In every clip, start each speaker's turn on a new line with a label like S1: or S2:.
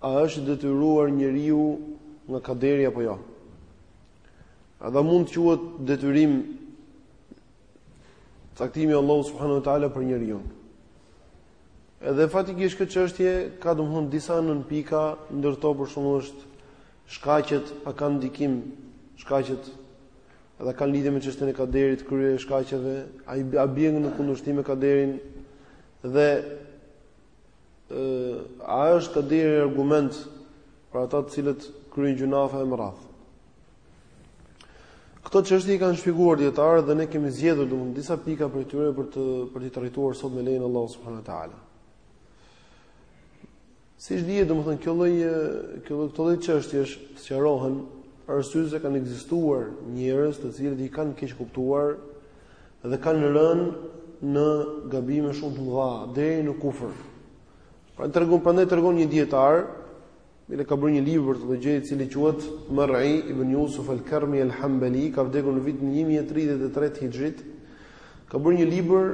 S1: A është i detyruar njeriu nga kaderi apo jo? Edhe a mund të quhet detyrim caktimi i Allahut subhanahu wa taala për njeriun? Edhe faktikisht kjo çështje ka domthon disa nën pika, ndër to për shembull është shkaqet a kanë ndikim, shkaqet edhe a kanë lidhje me çështjen e kaderit, kryerja e shkaqeve, a bie në kundërshtim me kaderin dhe a është kaderi argument për ata të cilët kryen gjynahe e me radhë. Këto çështje i kanë shpjeguar dijetarët dhe ne kemi zgjedhur domethënë disa pika prej tyre për të, për t'i trajtuar sot me lejen e Allahut subhanahu ta'ala. Siç dihet, domethënë, kjo lloj, kjo lloj, këto lloj çështjesh sqarohen, arsye se kanë ekzistuar njerëz të cilët i kanë keqkuptuar dhe kanë rënë në gabime shumë të mëdha deri në kufër. Pra tregon prandaj tregon një dijetar, bile ka bërë një libër të gjë i cili quhet Mar'i ibn Yusuf al-Karmi al-Hanbali, ka vdekur në vitin 1033 Hijrit. Ka bërë një libër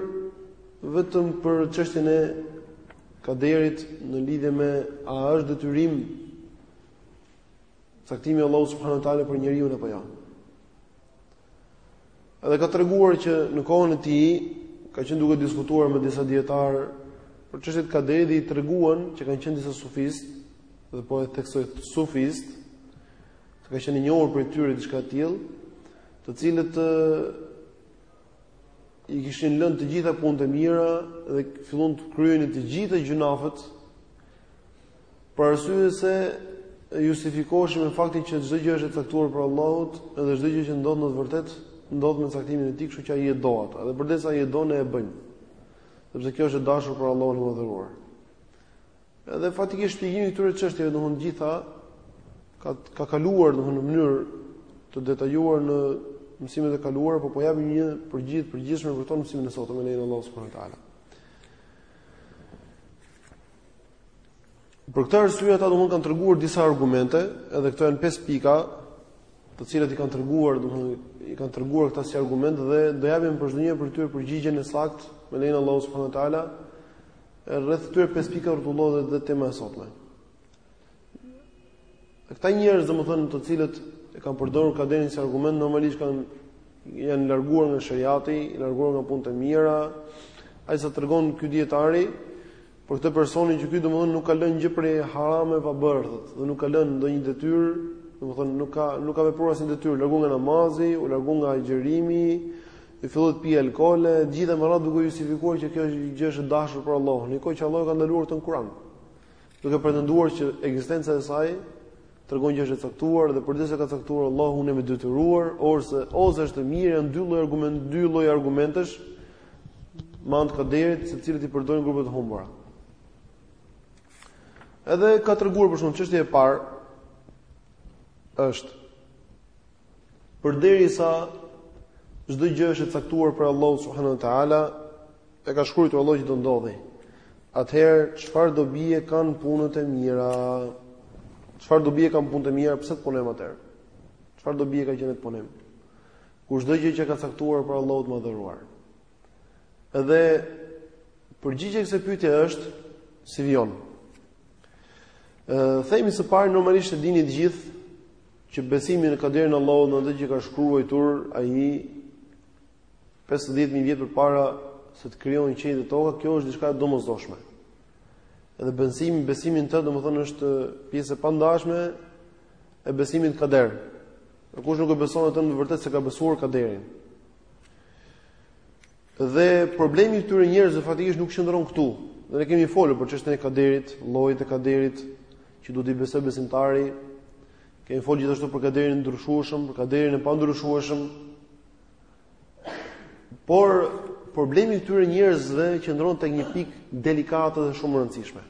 S1: vetëm për çështjen e kaderit në lidhje me a është detyrim caktimi i Allahut subhanuhu teala për njeriun apo jo. Ja. Edhe ka treguar që në kohën e tij ka qenë duke diskutuar me disa dijetarë për çështjet e kaderit dhe i treguan që kanë qenë disa sufistë dhe po e theksoj sufistë se ka qenë e njohur prej tyre diçka e tillë, të cilët i kishin lënë të gjitha punët e mira dhe filluan të kryenin të gjitha gjynahet Për arsye se justifikoheshin me faktin që çdo gjë është e caktuar prej Allahut dhe çdo gjë që ndodh në të vërtetë ndodh me caktimin e tij, kështu që ai e do atë. Dhe përderisa ai e do ne e bëjmë. Sepse kjo është e dashur për Allahun e madhëruar. Edhe faktikisht shpjegimi i këtyre çështjeve domthon e gjitha ka ka kaluar domthon në mënyrë të detajuar në mësimet e kaluara, por po japim një përgjigje të përgjithshme për këto në mësimin e sotëm me lejen e Allahut subhanahu wa taala. Për këtë arsye ata domthonë kanë treguar disa argumente, edhe këto janë pesë pika, të cilat i kanë treguar, domthonë i kanë treguar këta si argument dhe do japim për çdonjërën prej tyre përgjigjen e saktë me lejen e Allahut subhanahu wa taala. Rreth këtyre pesë pikave rrotullohet edhe tema e sotme. Këta njerëz, domethënë, të cilët e kanë përdorur kaderin si argument, normalisht kanë janë larguar nga sheriati, janë larguar nga punët e mira. Aq sa tregon ky dijetari për këtë personin që ky domethënë nuk ka lënë gjë prej harameve pa bërë, thotë, dhe nuk ka lënë ndonjë detyrë, domethënë nuk ka nuk ka vepruar asnjë detyrë, u largu nga namazi, u largu nga agjërimi, e filloi të pijë alkool, e të gjitha me radhë duke justifikuar që kjo gjë është e dashur për Allahun, në një kohë që Allahu e ka ndaluar këtë në Kur'an. duke pretenduar që ekzistenca e saj tregon që është e caktuar dhe përderisa ka caktuar Allahu unë jam i detyruar ose ose është e mirë janë dy lloj argument dy lloj argumentesh me anë të kaderit të cilët i përdorin grupe të humbura edhe ka treguar për shkak çështje e parë është Përderisa çdo gjë është e caktuar prej Allahut subhanahu wa taala, e ka shkruajtur Allahu që do ndodhi. Atëherë çfarë dobie kanë punët e mira? Çfarë dobie kanë punët e mira? Pse të punojmë atëherë? Çfarë dobie ka që ne të punojmë? Kur çdo gjë qenka caktuar prej Allahut të madhëruar. Edhe përgjigja e kësaj pyetjeje është si vijon. Ë themi së pari normalisht e dini të gjithë që besimi në kaderin e Allahut në atë që ka shkruajtur ai 50000 vjet përpara se të krijohen qiejt dhe toka, kjo është diçka e domosdoshme. Edhe besimi, besimin të, domethënë është pjesë e pandashme e besimit në kader. E kush nuk e beson atë në vërtetë s'e ka besuar kaderin. Dhe problemi i këtyre njerëzve faktikisht nuk qëndron këtu. Dhe ne kemi folur për çështjen e kaderit, llojet e kaderit që duhet t'i besojë besimtari. Kemi folur gjithashtu për kaderin e ndryshueshëm, për kaderin e pandryshueshëm. Por problemi i këtyre njerëzve qëndron tek një pikë delikate dhe shumë e rëndësishme.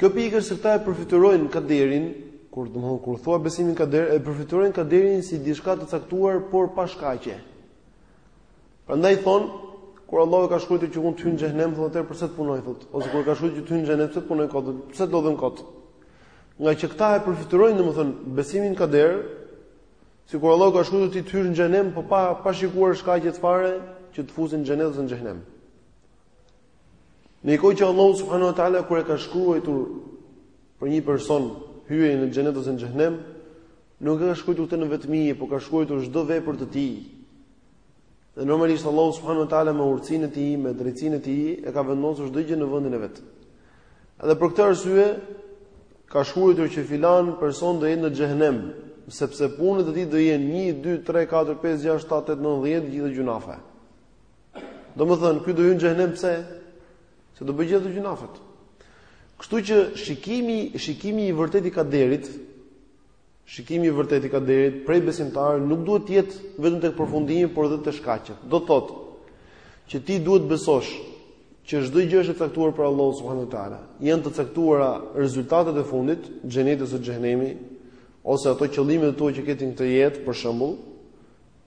S1: Kjo pikë është se këta e përfytyrojnë kaderin, kur domethënë kur thua besimin në kader, e përfytyrojnë kaderin si diçka të caktuar por pa shkaqe. Prandaj thonë, kur Allahu ka shkruar që unë të hyj në xhehenem, thonë ata pse të punoj thotë, ose kur ka shkruar që të hyj në xhehenem, pse të punoj kot, pse të lodhem kot. Ngaqë këta e përfytyrojnë domethënë besimin në kader, sikur Allahu ka shkruar ti të hysh në xhehenem, po pa pa shikuar shkaqet fare që të fusin në xhenet ose në xhehenem. Në një kohë që Allahu subhanahu wa taala kur e ka shkruajtur për një person hyrjen në xhenet ose në xhehenem, nuk e ka shkruajtur këtë në vetmi, por ka shkruajtur çdo vepër të tij. Dhe normalisht Allahu subhanahu wa taala me urtësinë e tij, me drejtësinë e tij, e ka vendosur çdo gjë në vendin e vet. Edhe për këtë arsye ka shkruajtur që filan person do jetë në xhehenem, sepse punët e tij do jenë 1 2 3 4 5 6 7 8 9 10 gjitha gjynahe. Domethënë, ky do hyjë në xhehenem pse, se do bëjë gjithë këto gjynahet. Kështu që shikimi, shikimi i vërtetë i kaderit, shikimi i vërtetë i kaderit, prej besimtarit, nuk duhet të jetë vetëm tek përfundimi, por dhe te shkaqet. Do thotë, që ti duhet besosh, që çdo gjë është e caktuar prej Allahut subhanahu wa taala. Janë të caktuara rezultatet e fundit, xheneti ose xhehenemi, ose ato qëllime të tua që ke ti në këtë jetë, për shembull,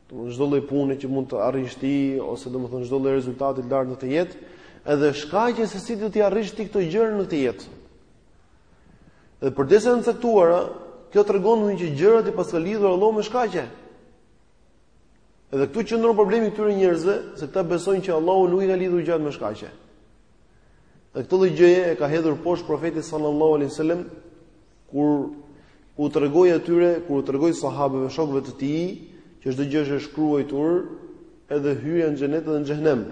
S1: Domethënë çdo lloj pune që mund të arrish ti ose domethënë çdo lloj rezultati të lartë në këtë jetë, edhe ka shkaqe se si do t'i arrish ti këto gjëra në këtë jetë. Dhe përderisa janë të caktuara, kjo tregon domethënë që gjërat i paska lidhur Allahu me shkaqe. Edhe këtu qëndron problemi i këtyre njerëzve, se këta besojnë që Allahu nuk i ka lidhur gjërat me shkaqe. Dhe këtë lloj gjëje e ka hedhur poshtë profeti sallallahu alaihi wasallam kur u tregoi atyre, kur u tregoi sahabeve, shokëve të tij, që çdo gjë është e shkruajtur edhe hyrja në xhenet dhe në xhehnem.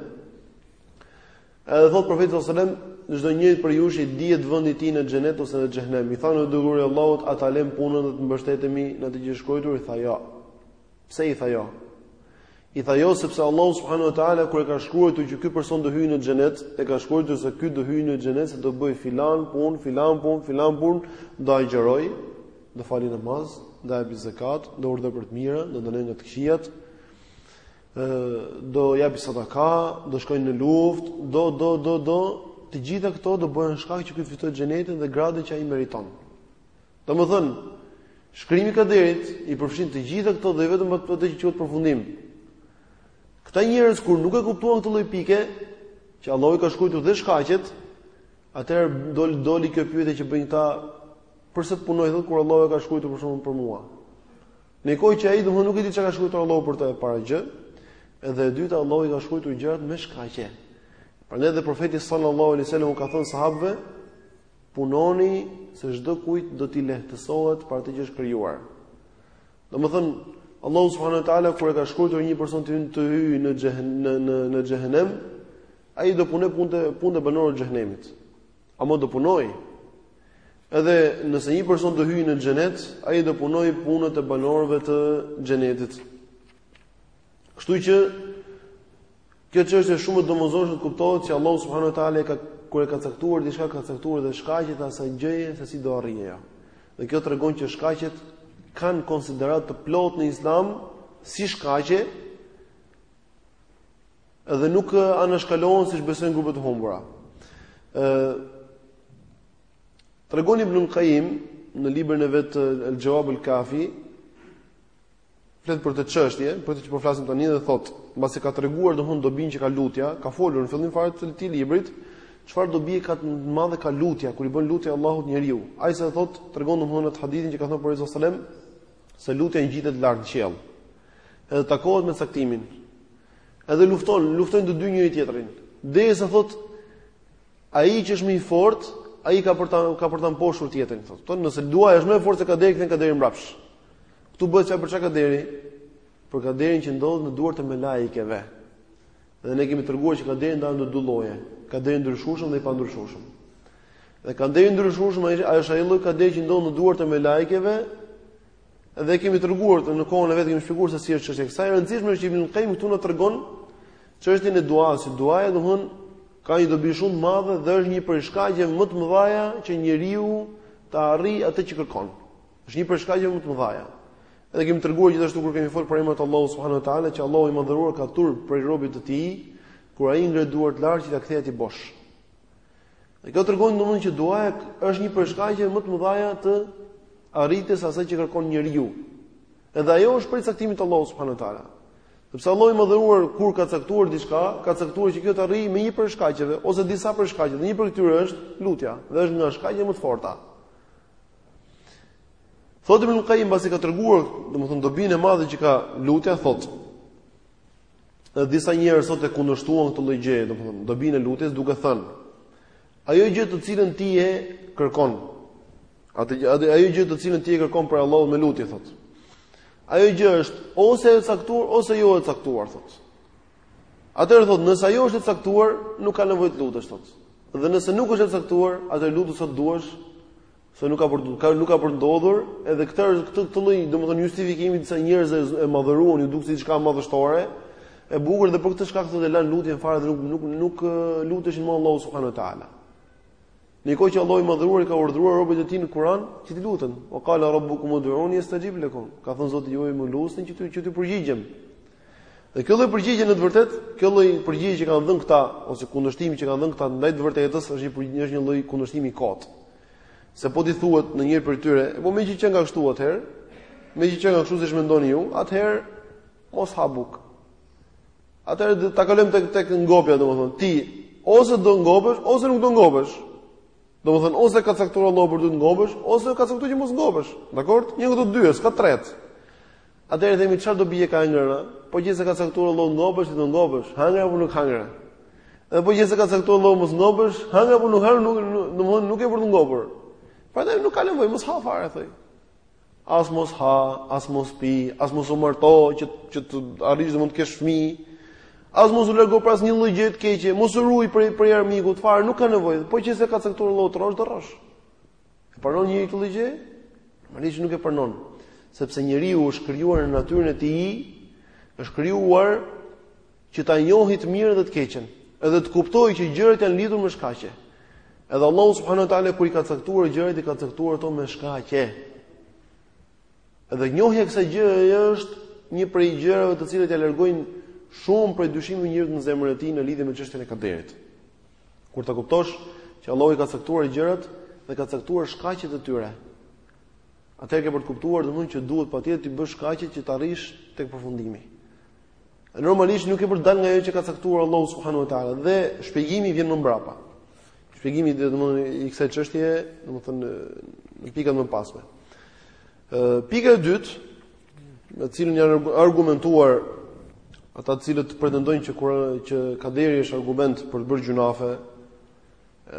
S1: Edhe thot profeti sallallahu alaihi wasallam, çdo njërit prej jush i dihet vendi i tij në xhenet ose në xhehnem, i thanë o i dërguari Allahut, a ta lëmë punën dhe të mbështetemi në atë që është shkruajtur, i tha jo. Pse i tha jo? I tha jo sepse Allahu subhanahu wa taala kur e ka shkruajtur që ky person do hyjë në xhenet, e ka shkruajtur se ky do hyjë në xhenet se do bëj filan punë, filan punë, filan punë, do agjëroj, do fali namaz, do japi zekat, do urdhërojë për të mira, do ndalojë nga të këqijat, ë do japi sadaka, do shkojë në luftë, do do do do të gjitha këto do bëhen shkak që ky të fitojë xhenetin dhe gradën që ai meriton. Domethënë, shkrimi i kaderit i përfshin të gjitha këto dhe jo vetëm atë që quhet përfundim. Këta njerëz kur nuk e kuptuan këtë lloj pike, që Allahu ka shkruar dhe shkaqet, atëherë doli doli kjo pyetje që bëjnë këta, përse të punoj thotë kur Allahu e ka shkruar rrëskun për mua. Në kohë që ai domthonë nuk e di çka ka shkruar Allahu për të e para gjë, edhe e dyta Allahu i ka shkruar gjërat me shkaqe. Prandaj dhe profeti sallallahu alaihi wasallam u ka thënë sahabëve, Punoni se çdo kujt do t'i lehtësohet për atë që është krijuar. Domethënë, Allahu subhanahu wa taala kur e ka shkruar një person të hyjë të hyjë në në në në xhehenem, ai do punoj punët e punët e banorëve të xhehenemit. Ama do punoj. Edhe nëse një person do hyjë në xhenet, ai do punoj punët e banorëve të xhenetit. Kështu që Kjo çështje është shumë e domosdoshme të kuptohet që Allahu subhanahu wa taala ka kur e ka caktuar diçka ka caktuar dhe shkaqet e asaj gjëje se si do arrijë ajo. Dhe kjo tregon që shkaqet kanë konsiderat të plotë në Islam si shkaqe dhe nuk anashkalohen siç besojnë grupet e humbura. ë Tregon Ibnul Kajjim në librin e vet El-Xheuab El-Kafi flet për këtë çështje, për këtë që po flasim tani dhe thot, mbasi ka treguar domthon dobinë që ka lutja, ka folur në fillim fare të këtij librit, çfarë dobi ka të madhe ka lutja, kur i bën lutje Allahut njeriu. Aq sa thot, tregon domthon atë hadithin që ka thënë profeti sallallahu alajhi wasallam se lutja ngjitet lart në qiell. Edhe takohet me caktimin. Edhe lufton, luftojnë të dy njëri tjetrin. Derisa thot ai që është më i fortë, ai ka për ta ka për ta mposhur tjetrin, thotë. Domthon, nëse duaja është më fort se kaderi e kthen kaderin mbrapsh. Këtu bëhet fjalë për çfarë kaderi? Për kaderin që ndodhet në duart e melaikeve. Dhe ne kemi treguar që kaderi ndahet në dy lloje, kaderi i ndryshueshëm dhe i pandryshueshëm. Dhe kaderi i ndryshueshëm ai është ai lloj kaderi që ndodhet në duart e melaikeve. Dhe kemi treguar në kohën e vet kemi shpjeguar se si është çështja e kësaj. E rëndësishme është që Ibn Qayyim këtu na tregon çështjen e duas, si duaja domthon ka një dobi shumë të madhe dhe është një prej shkaqeve më të mëdhaja që njeriu të arrijë atë që kërkon. Është një prej shkaqeve më të mëdhaja. Edhe kemi treguar gjithashtu kur kemi folur për emrat e Allahut subhanuhu teala që Allahu i madhëruar ka turp prej robit të tij, kur ai ngre duart lart që t'ia kthejë atij bosh. Dhe kjo tregon domethënë që duaja është një prej shkaqeve më të mëdhaja të arritjes asaj që kërkon njeriu. Edhe ajo është prej caktimit të Allahut subhanuhu teala. Sepse Allahu i madhëruar kur ka caktuar diçka, ka caktuar që kjo të arrihet me një prej shkaqeve ose disa prej shkaqeve. Një prej tyre është lutja, dhe është nga shkaqet më të forta. Thotë Ibn Qayyim pasi ka treguar, domethënë dobinë e madhe që ka lutja, thotë. Dhe disa njerëz thotë e kundërshtuan këtë lloj gjëje, domethënë dobinë e lutjes duke thënë: Ajo gjë të cilën ti e kërkon, atë ajo gjë të cilën ti e kërkon prej Allahut me lutje, thotë. Ajo gjë është ose e caktuar ose jo e caktuar, thotë. Atëherë thotë, nëse ajo është e caktuar, nuk ka nevojë të lutesh thotë. Dhe nëse nuk është e caktuar, atëherë lutu sa duash, se nuk ka për ka nuk ka për ndodhur, edhe këtë këtë këtë lloj, domethënë justifikimi disa njerëz e madhëruan, ju duk si diçka madhështore, e bukur dhe për këtë shkak thotë lan lutjen fare dhe nuk nuk nuk luteshin më Allahun subhanahu wa taala. Në kohë që Allahu i madhëruar i ka urdhëruar robët e tij në Kur'an që t'i luten, "Wa qala rabbukum ud'uni astajib lakum." Ka thënë Zoti juaj më lutni që t'ju që t'ju përgjigjem. Dhe kjo lloj përgjigje në të vërtetë, kjo lloj përgjigje që kanë dhënë këta ose kundërshtimi që kanë dhënë këta ndaj të vërtetës është një përgjigje është një lloj kundërshtimi i kot. Se po t'i thuhet njërit prej tyre, po meqë qenka kështu atëherë, meqë qenka kështu siç mendoni ju, atëherë mos ha buk. Atëherë ta kalojmë tek tek ngopja, domethënë ti ose do ngopesh ose nuk do ngopesh. Domethënë ose ka caktuar Allahu për ty të ngopesh ose ka caktuar që mos ngopesh. Dakord? Një nga këto dy, s'ka të tretë. Atëherë i themi çfarë dobie ka e ngrëna? Po qe se ka caktuar Allahu të ngopesh, ti do ngopesh, hëngre apo nuk hëngre. Dhe po qe se ka caktuar Allahu mos ngopesh, hëngre apo nuk hëngre, nuk domthon nuk ke për t'u ngopur. Prandaj nuk ka nevojë mos ha fare thoji. As mos ha, as mos pi, as mos u marto që që të arrish domthon të kesh fëmijë. As mos u largo prej asnjë lloj gjëje të keqe, mos u ruaj prej prej armikut fare, nuk ka nevojë. Po qe se ka caktuar Allahu të rrosh, do rrosh. E pranon njëri këtë gjë? Normalisht nuk e pranon, sepse njeriu është krijuar në natyrën e tij, është krijuar që ta njohë të mirën dhe të keqen, edhe të kuptojë që gjërat janë lidhur me shkaqe. Edhe Allahu subhanahu wa taala kur i ka caktuar gjërat, i ka caktuar ato me shkaqe. Edhe njohja e kësaj gjëje është një prej gjërave të cilat ja largojnë shumë prej dyshimit njërit në zemrën e tij në lidhje me çështjen e kaderit. Kur ta kuptosh që Allahu i ka caktuar gjërat dhe ka caktuar shkaqet e tyre, atëherë ke për të kuptuar domethënë që duhet patjetër të bësh shkaqet që të arrish tek përfundimi. Normalisht nuk je për dal nga ajo që ka caktuar Allahu subhanahu wa taala dhe shpjegimi vjen më mbrapa. Shpjegimi domethënë i kësaj çështjeje, domethënë në pikat e pasme. Ë pika e dytë me cilën janë argumentuar ata të cilët pretendojnë që kur që kaderi është argument për të bërë gjynahe,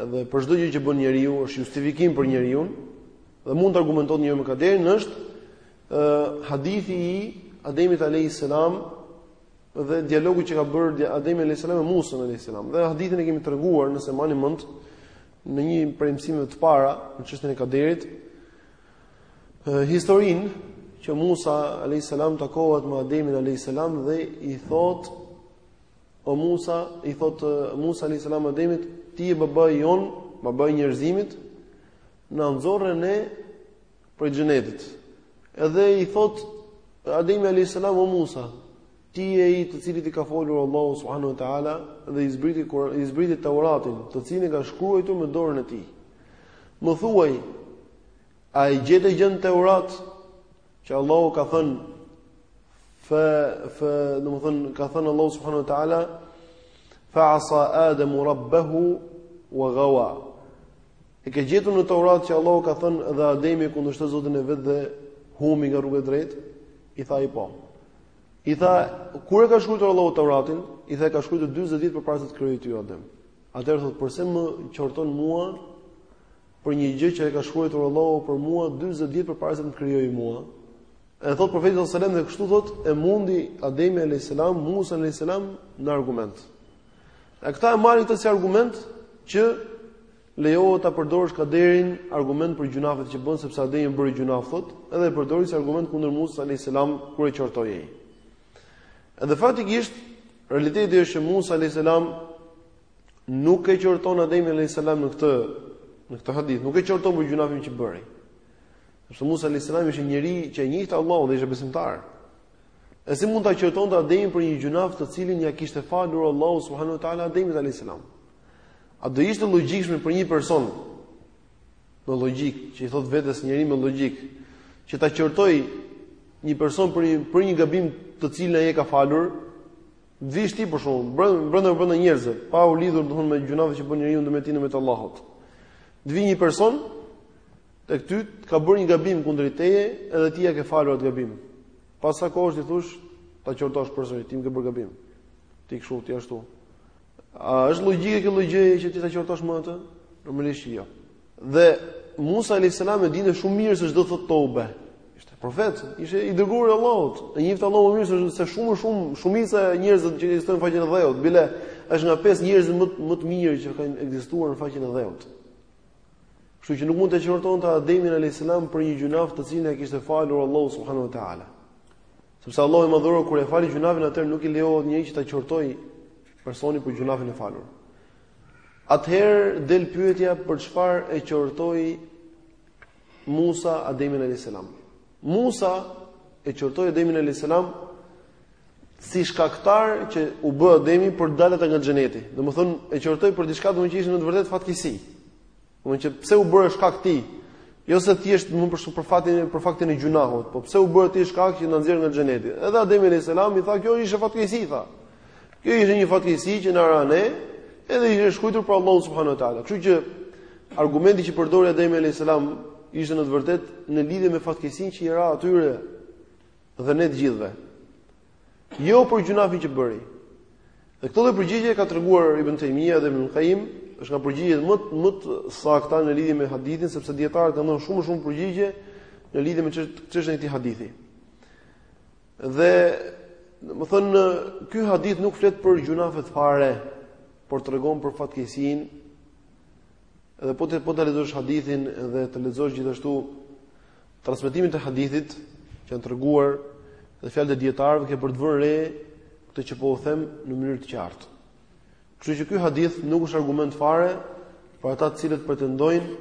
S1: edhe për çdo gjë që bën njeriu është justifikim për njeriun dhe mund të argumentohet njeriu me kaderin është ë uh, hadithi i Ademit alayhis salam dhe dialogut që ka bërë Ademi alayhis salam me Musën alayhis salam. Dhe hadithin e kemi treguar nëse mani mend në një prej mësimeve të para në çështjen e kaderit, Historinë që Musa alayhis salam takohet me Ademin alayhis salam dhe i thot O Musa, i thot Musa alayhis salam Ademit, ti je babai jon, babai i njerëzimit, na nxorre ne prej xhenetit. Edhe i thot Ademi alayhis salam O Musa, ti je ai të cilit i ka folur Allahu subhanahu wa taala dhe të zbriti ty Tauratin, të cilin e ka shkruajtur me dorën e tij. Më thuaj, A e gjete gjë në Teurat që Allahu ka thënë fa fa domethënë ka thënë Allahu subhanahu wa taala fa asa adamu rabbahu wa gawa. E ke gjetur në Teurat që Allahu ka thënë dhe Ademi kundërshtoi Zotin e vet dhe humi nga rruga e drejtë? I tha ai po. I tha kur e ka shkruajtur Allahu Teuratin? I tha e ka shkruajtur 40 vjet përpara se të krijojë ty Adem. Atëherë thotë, "Përse më qorton mua për një gjë që e ka shkruajtur Allahu për mua 40 vjet përpara se të më krijojë mua. E thot profeti sallallahu alajhi wasallam dhe kështu thot e mundi Ademi alayhis salam Musën alayhis salam në argument. A këta e marrin këtë si argument që lejohet ta përdorësh kaderin argument për gjynahet që bën sepse Ademi bëri gjynah thot, edhe e përdori si argument kundër Musa alayhis salam kur e qortoi ai. Edhe faktikisht realiteti është që Musa alayhis salam nuk e qorton Ademi alayhis salam në këtë në këtë hadith, nuk e qorton për gjunafin që bëri. Sepse Musa alayhis salam ishte njeri që e njihte Allahun dhe ishte besimtar. E si mund ta qortonte Ademin për një gjunaf të cilin ia kishte falur Allahu subhanahu wa taala Ademit alayhis salam? A do ishte e logjikshme për një person me logjik, që i thotë vetes njeri me logjik, që ta qortojë një person për një për një gabim të cilin ai e ka falur, T'vish ti për shembull, brenda brenda brenda njerëzve, pa u lidhur domthon me gjunafet që bën njeriu ndërmjet tij ndërmjet Allahut. Të vijë një person tek ty, t'ka bërë një gabim kundër teje, edhe ti ia ke falur atë gabim. Pas sa kohësh t'i thush, ta qortosh përsëri, ti më ke bërë gabim. Ti kshu ti ashtu. A është logjike kjo lloj gjëje që ti ta qortosh më atë? Normalisht jo. Dhe Musa alayhis salam e dinte shumë mirë se ç'do thotë tobe. Ishte profet, ishte i dërguar i Allahut. E njihte Allahun më mirë se shumë shumë shumica e njerëzve që ekzistojnë në faqen e dheut, bile është nga pesë njerëzit më më të mirë që kanë ekzistuar në faqen e dheut. Kështu që nuk mund të qortonte Ademin alayhis salam për një gjunaf të cilin e kishte falur Allahu subhanahu wa taala. Sepse Allahu i madhruar kur e fali gjunafin atë nuk i lejohet njeri që ta qortojë personin për gjunafin e falur. Atëherë del pyetja për çfarë e qortoi Musa Ademin alayhis salam. Musa e qortoi Ademin alayhis salam si shkaktar që u bë Ademi për daljet nga xheneti. Domethënë e qortoi për diçka që ishte në të vërtetë fatkeqësi. Domethënë që pse u bëre shkak ti? Jo se thjesht më për për faktin për faktin e gjunahut, po pse u bëre ti shkak që na nxjerr nga xheneti? Edhe Ademi alayhis salam i tha kjo ishte fatkeqësi tha. Kjo ishte një fatkeqësi që na ra ne, edhe ishte shkruar prej Allahut subhanahu wa taala. Kështu që argumenti që përdori Ademi alayhis salam ishte në të vërtetë në lidhje me fatkeqësinë që i ra atyre dhe ne të gjithëve. Jo për gjunafin që bëri. Dhe këto lloj përgjigje kanë treguar Ibn Tejmija dhe Ibn Kajim, është nga përgjigjet më, më të sakta në lidhje me hadithin, sepse dijetarët kanë dhonë shumë shumë përgjigje në lidhje me çështjen e këtij hadithi. Domethënë, ky hadith nuk flet për gjunafet fare, por tregon për fatkeqësinë, edhe po të, po ta lexosh hadithin dhe të lexosh gjithashtu Transmetimet e hadithit që janë treguar dhe fjalët e dijetarëve ke për të vënë re këtë që po u them në mënyrë të qartë. Kështu që ky hadith nuk është argument fare për ata të cilët pretendojnë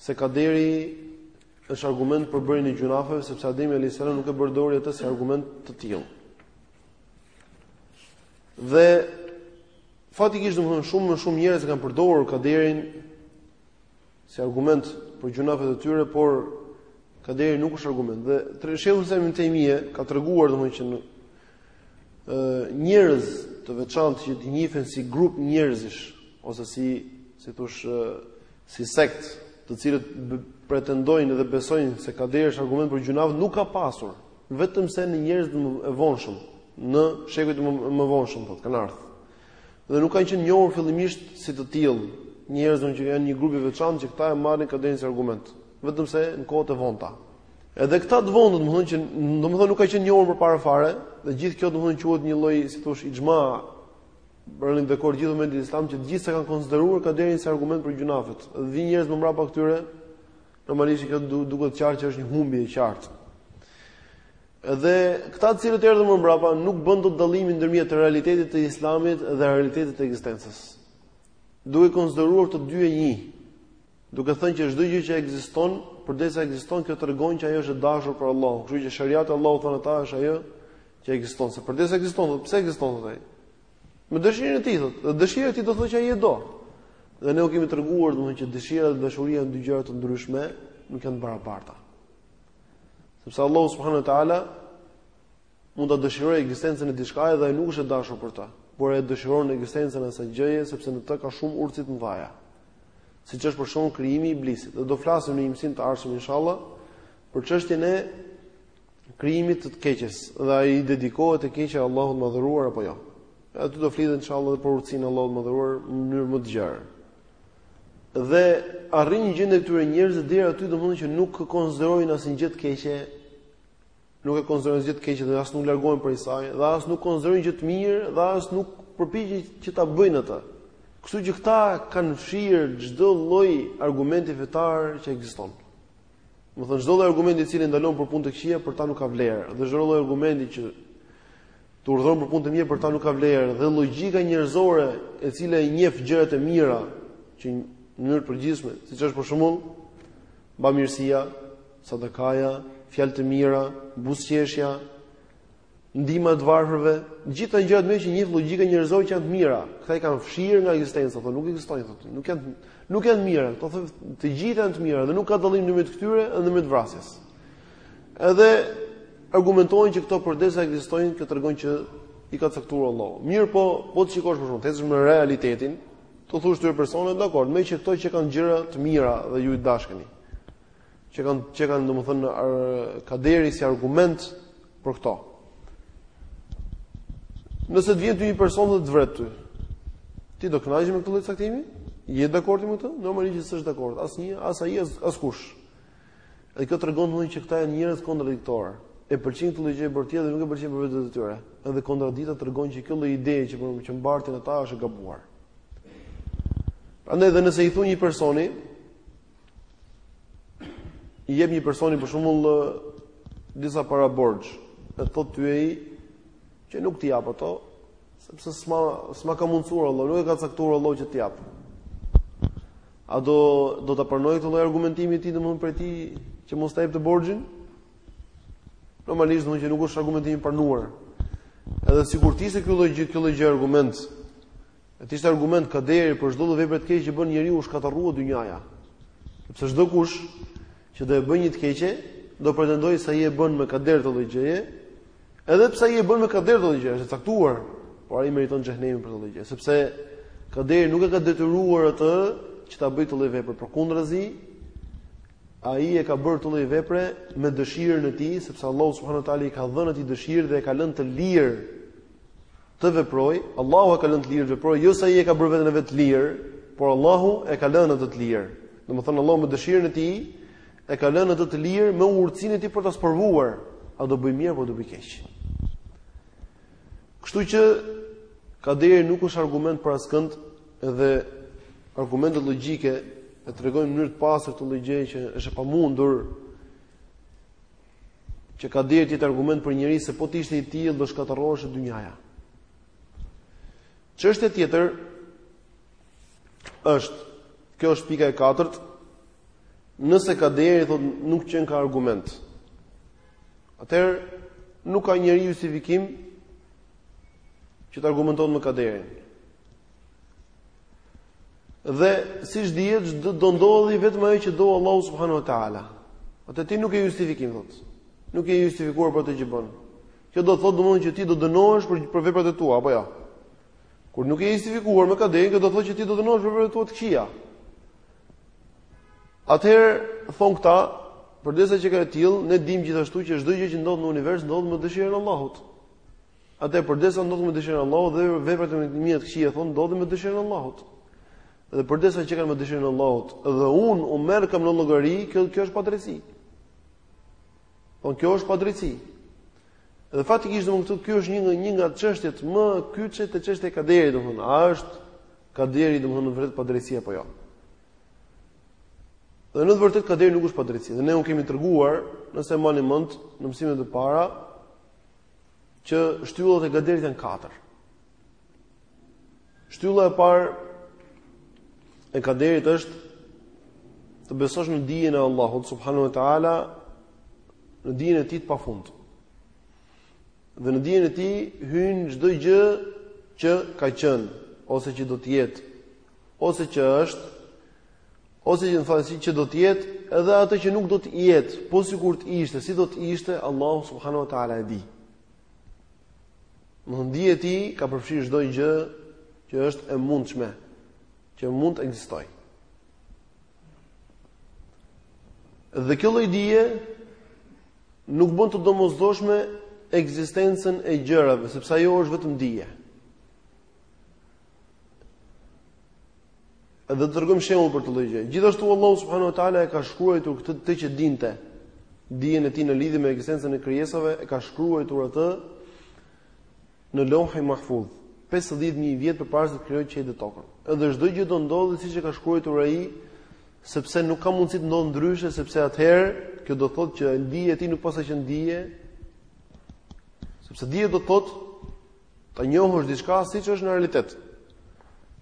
S1: se kaderi është argument për bërjen e gjunafeve sepse Ademi alayhis salam nuk e përdori atë si argument të tillë. Dhe faktikisht domthon shumë më shumë njerëz e kanë përdorur kaderin si argument për gjynafet e tyre, por kaderi nuk është argument. Dhe thotë shehul islam Ibn Tejmije ka treguar domethënë që ë njerëz të veçantë që të njihen si grup njerëzish ose si si të thuash si sekt, të cilët pretendojnë dhe besojnë se kaderi është argument për gjynafet nuk ka pasur, vetëm se në njerëzit e vonshëm në shekujt më të vonshëm thotë kanë ardhur. Dhe nuk kanë qenë njohur fillimisht si të tillë, njerëz domethënë që janë një grup i veçantë që këta e marrin kaderin si argument, vetëm se në kohët e vonta. Edhe këta të vonë domethënë që domethënë nuk ka qenë njohur përpara fare, dhe gjithë kjo domethënë quhet një lloj si të thuash ixhma ka rënë dakord gjithë ymeti islam që të gjithë s'e kanë konsideruar kaderin si argument për gjynafet. Dhe vijnë njerëz më mbrapa këtyre normalisht kjo duket qartë që është një humbje e qartë. Dhe këta të cilët erdhën më mbrapa nuk bënë dot dallimin ndërmjet realitetit të Islamit dhe realitetit të ekzistencës. Duke konsideruar të dyja një, duke thënë që çdo gjë që ekziston, përderisa ekziston, kjo tregon që ajo është e dashur për Allahun. Kështu që shariati i Allahut thonë ata është ajo që ekziston, se përderisa ekziston, thotë pse ekziston ajo? Me dëshirën e tij thotë, dhe dëshira e tij do të thotë që ai e do. Dhe ne e kemi treguar domethënë që dëshira dhe dashuria janë dy gjëra të ndryshme, nuk janë të barabarta. Sepse Allahu subhanahu wa taala mund ta dëshirojë ekzistencën e diçkaje dhe ajo nuk është e dashur për të, por e dëshiron ekzistencën e asaj gjëje sepse në të ka shumë urtësi të mëdha. Siç është për shembull krijimi i iblisit. Dhe do flasim në një mësim të ardhshëm inshallah për çështjen e krijimit të të keqes dhe a i dedikohet e keqja Allahut të madhëruar apo jo. Aty do flitet inshallah për urtësinë e Allahut të madhëruar në mënyrë më të gjerë. dhe arrin gjendja e këtyre njerëzve deri aty domethënë që nuk konsiderojnë asnjë gjë të keqe, nuk e konsiderojnë gjë të keqe dhe as nuk largohen prej saj, dhe as nuk konsiderojnë gjë të mirë dhe as nuk përpiqen që ta bëjnë atë. Kështu që këta kanë fshirë çdo lloj argumenti fetar që ekziston. Domethënë çdo lloj argumenti i cili ndalon për punë të këqija për ta nuk ka vlerë, dhe çdo lloj argumenti që Të urdhëron për punë të mira për ta nuk ka vlerë dhe logjika njerëzore e cila i njeh gjërat e mira që në mënyrë të përgjithshme, siç është për shembull bamirësia, sadakaja, fjalë të mira, buzëqeshja, ndihma e të varfërve, gjitha gjërat e mira që njeh logjika njerëzore që janë të mira, këta i kanë fshirë nga ekzistenca, thonë nuk ekzistojnë thotë, nuk janë nuk janë të mira, thotë të gjitha janë të mira dhe nuk ka dallim ndërmjet këtyre dhe ndërmjet vrasjes. Edhe argumentojnë që këto përderisa ekzistojnë, kjo tregon që i ka caktuar Allahu. Mirë po, po të shikosh për shkak të ecësh me realitetin, t'u thuash këtyre personave dakord, meqë këto qenkan gjëra të mira dhe ju i dashkeni. Qenkan qenka domethënë kaderi si argument për këto. Nëse të vjen ty një person dhe të vret ty, ti do kënaqesh me këtë lloj caktimi? Je dakord me këtë? Normalisht që s'është dakord. Asnjë, as ai, as, as kush. Edhe kjo tregon domethënë që këta janë njerëz kontradiktorë. E pëlqejnë këtë lloj gjëje për tjetër dhe nuk e pëlqejnë për vetet e tyre. Edhe kontradikta tregon që kjo lloj ideje që për që mbartin ata është e gabuar. Prandaj dhe nëse i thua një personi i jep një personi për shembull disa para borxh, e thotë ty ai që nuk t'i jap ato, Sepse s'ma s'ma ka mundsuar Allah, nuk e ka caktuar Allah që t'i jap. A do do ta pranoje këtë lloj argumentimi ti domethënë prej tij që mos ta japë ty borxhin? Normalisht domethënë që nuk është argumentim i pranuar. Edhe sikur t'ishte kjo lloj gjëje, kjo lloj gjëje argument. Të ishte argument kaderi për çdo lloj vepre të keqe që bën njeriu u shkatërrua dynjaja. Sepse çdokush që do e bëjë një të keqe, do pretendojë se ai e bën me kader këtë lloj gjëje, edhe pse ai e bën me kader këtë lloj gjëje, është e caktuar, por ai meriton xhehenemin për këtë lloj gjëje, sepse kaderi nuk e ka detyruar atë që ta bëjë këtë lloj vepre, përkundrazi ai e ka bërë këtë lloj vepre me dëshirën e tij, sepse Allahu subhanahu wa taala i ka dhënë atij dëshirë dhe e ka lënë të lirë të veprojë, Allahu e ka lënë të lirë të veprojë, jo se ai e ka bërë veten e vet të lirë, por Allahu e ka lënë atë të lirë. Domethënë Allahu me dëshirën e tij e ka lënë atë të lirë me urtësinë e tij për ta sprovuar, a do bëjë mirë apo do bëjë keq. Kështu që kaderi nuk është argument për askënd dhe argumentet logjike e tregojnë në mënyrë të pastër këtë lloj gjëje që është e pamundur Që kaderi të jetë argument për njeri se po të ishte i tillë do shkatërroheshe dynjaja. Çështja tjetër është, kjo është pika e katërt, nëse kaderi, thotë, nuk qenka argument. Atëherë, nuk ka njeriu justifikim që të argumentojë me kaderin. Dhe siç dihet, do ndodhi vetëm ajo që do Allahu subhanahu wa taala. Atëherë ti nuk ke justifikim thotë. Nuk je i justifikuar për atë që bën. Kjo do të thotë domethënë që ti do dënohesh për për veprat e tua apo jo. Ja. Kur nuk je i justifikuar me kaderin, kjo do të thotë që ti do të dënohesh për veprat e tua të këqija. Atëherë thonë këta, përderisa qenka e tillë, ne dimë gjithashtu që çdo gjë që ndodh në univers ndodh me dëshirën e Allahut. Atëherë përderisa ndodhin me dëshirën e Allahut dhe veprat e mia të këqija thon ndodhin me dëshirën e Allahut. Dhe përderisa qenkan me dëshirën e Allahut dhe unë u merrkam në llogari, kjo kjo është padrejti. Po kjo është padrejtësi. Dhe faktikisht domethënë këtu ky është një nga një nga çështjet më kyçe të çështjes së kaderit domethënë. A është kaderi domethënë në vërtet padrejtësi apo jo? Dhe në të vërtetë kaderi nuk është padrejtësi. Dhe ne e kemi treguar, nëse mbani mend, në mësimet e para, që shtyllat e kaderit janë katër. Shtylla e parë e kaderit është të besosh në dijen e Allahut subhanahu wa taala, në dijen e tij të pafund. Dhe në dijen e tij hyn çdo gjë që ka qenë ose që do të jetë ose që është Ose që në thajnë si që do të jetë, edhe atë që nuk do të jetë, po sikur të ishte, si do të ishte, Allahu subhanu wa ta'ala e di. Domethënë dija e tij ka përfshirë çdo gjë që është e mundshme, që mund të ekzistojë. Dhe kjo lloj dije nuk bën të domosdoshme ekzistencën e gjërave, sepse ajo është vetëm dije. Edhe do tregojmë shembull për këtë lloj gjëje. Gjithashtu Allah subhanu wa ta'ala e ka shkruajtur këtë që dinte, dijen e tij në lidhje me ekzistencën e krijesave, e ka shkruajtur atë në lohi mahfudh, 50.000 vjet përpara se të krijojë qiejt dhe tokën. Edhe çdo gjë do ndodhë, siç e ka shkruajtur ai, sepse nuk ka mundësi të ndodhë ndryshe, sepse atëherë, kjo do thotë që dija e tij nuk paska qenë dije, sepse dije do thotë, Ta njohësh diçka siç është në realitet.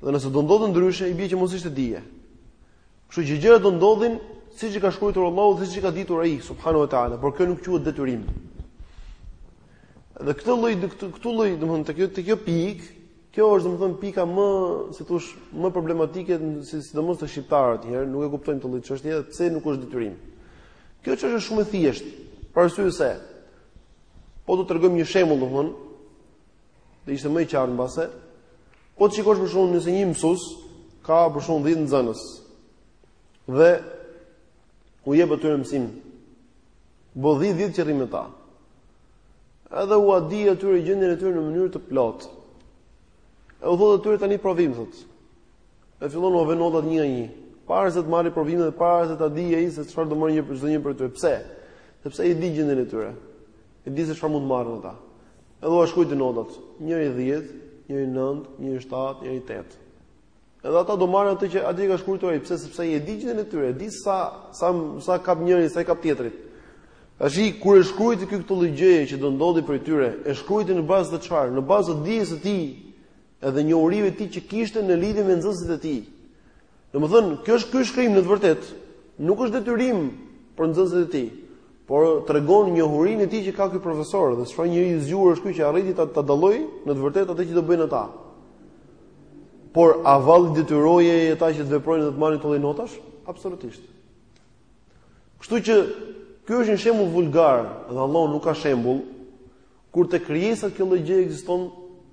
S1: Dhe nëse do ndodhë ndryshe, i bie që mos ishte dije. Kështu që gjërat do ndodhin siç i ka shkruajtur Allahu dhe siç i ka ditur ai subhanahu wa taala, por kjo nuk quhet detyrim. Dhe këtë lloj këtë lloj, domethënë te kjo te kjo pikë, kjo është domethënë pika më, si të thuash, më problematike sidomos te shqiptarët një herë, nuk e kuptojnë këtë lloj çështje, pse nuk është detyrim. Kjo çështje është shumë e thjeshtë, për arsye se Po t'ju tregojmë një shembull, domthonë, do ishte më i qartë mbase. Po të shikosh për shembull nëse një mësues ka për shembull 10 nxënës dhe u jep atyre mësim. Bo 10 ditë që rri me ta. Edhe ua di atyre gjendjen e tyre në mënyrë të plotë. E u thotë atyre tani provim thotë. E fillon ua vë notat një nga një. Para se të marrë provimin dhe para se ta dijë ai se çfarë do marrë një, çdo një prej tyre. Pse? Sepse i di gjendjen e tyre. E di se çfarë mund të marrin ata. Edhe ua shkruaj notat, njëri 10, njëri 9, njëri 7, njëri 8. Edhe ata do marrin atë që aty ka shkruar ai, pse sepse ai e di gjendjen e tyre, di sa sa sa kap njëri, sa kap tjetri. Tashi kur e shkruajti ky këtë lloj gjëje që do ndodhi për tyre, e shkruajti në bazë të çfarë? Në bazë të dijes së tij Edhe njohurive të tij që kishte në lidhje me nxënësit e tij. Domethënë, kjo është ky shkrim në të vërtetë. Nuk është detyrim për nxënësit e tij, por tregon njohurinë e tij që ka ky profesor dhe çfarë njeriu i zgjuar është ky që arriti ta ta dalloj në të vërtetë atë që do bëjnë ata. Por a vallë i detyroi ata që të veprojnë dhe të marrin këto lloj notash? Absolutisht. Kështu që ky është një shembull vulgar dhe Allahu nuk ka shembull Kur te krijesat kjo lloj gjëje ekziston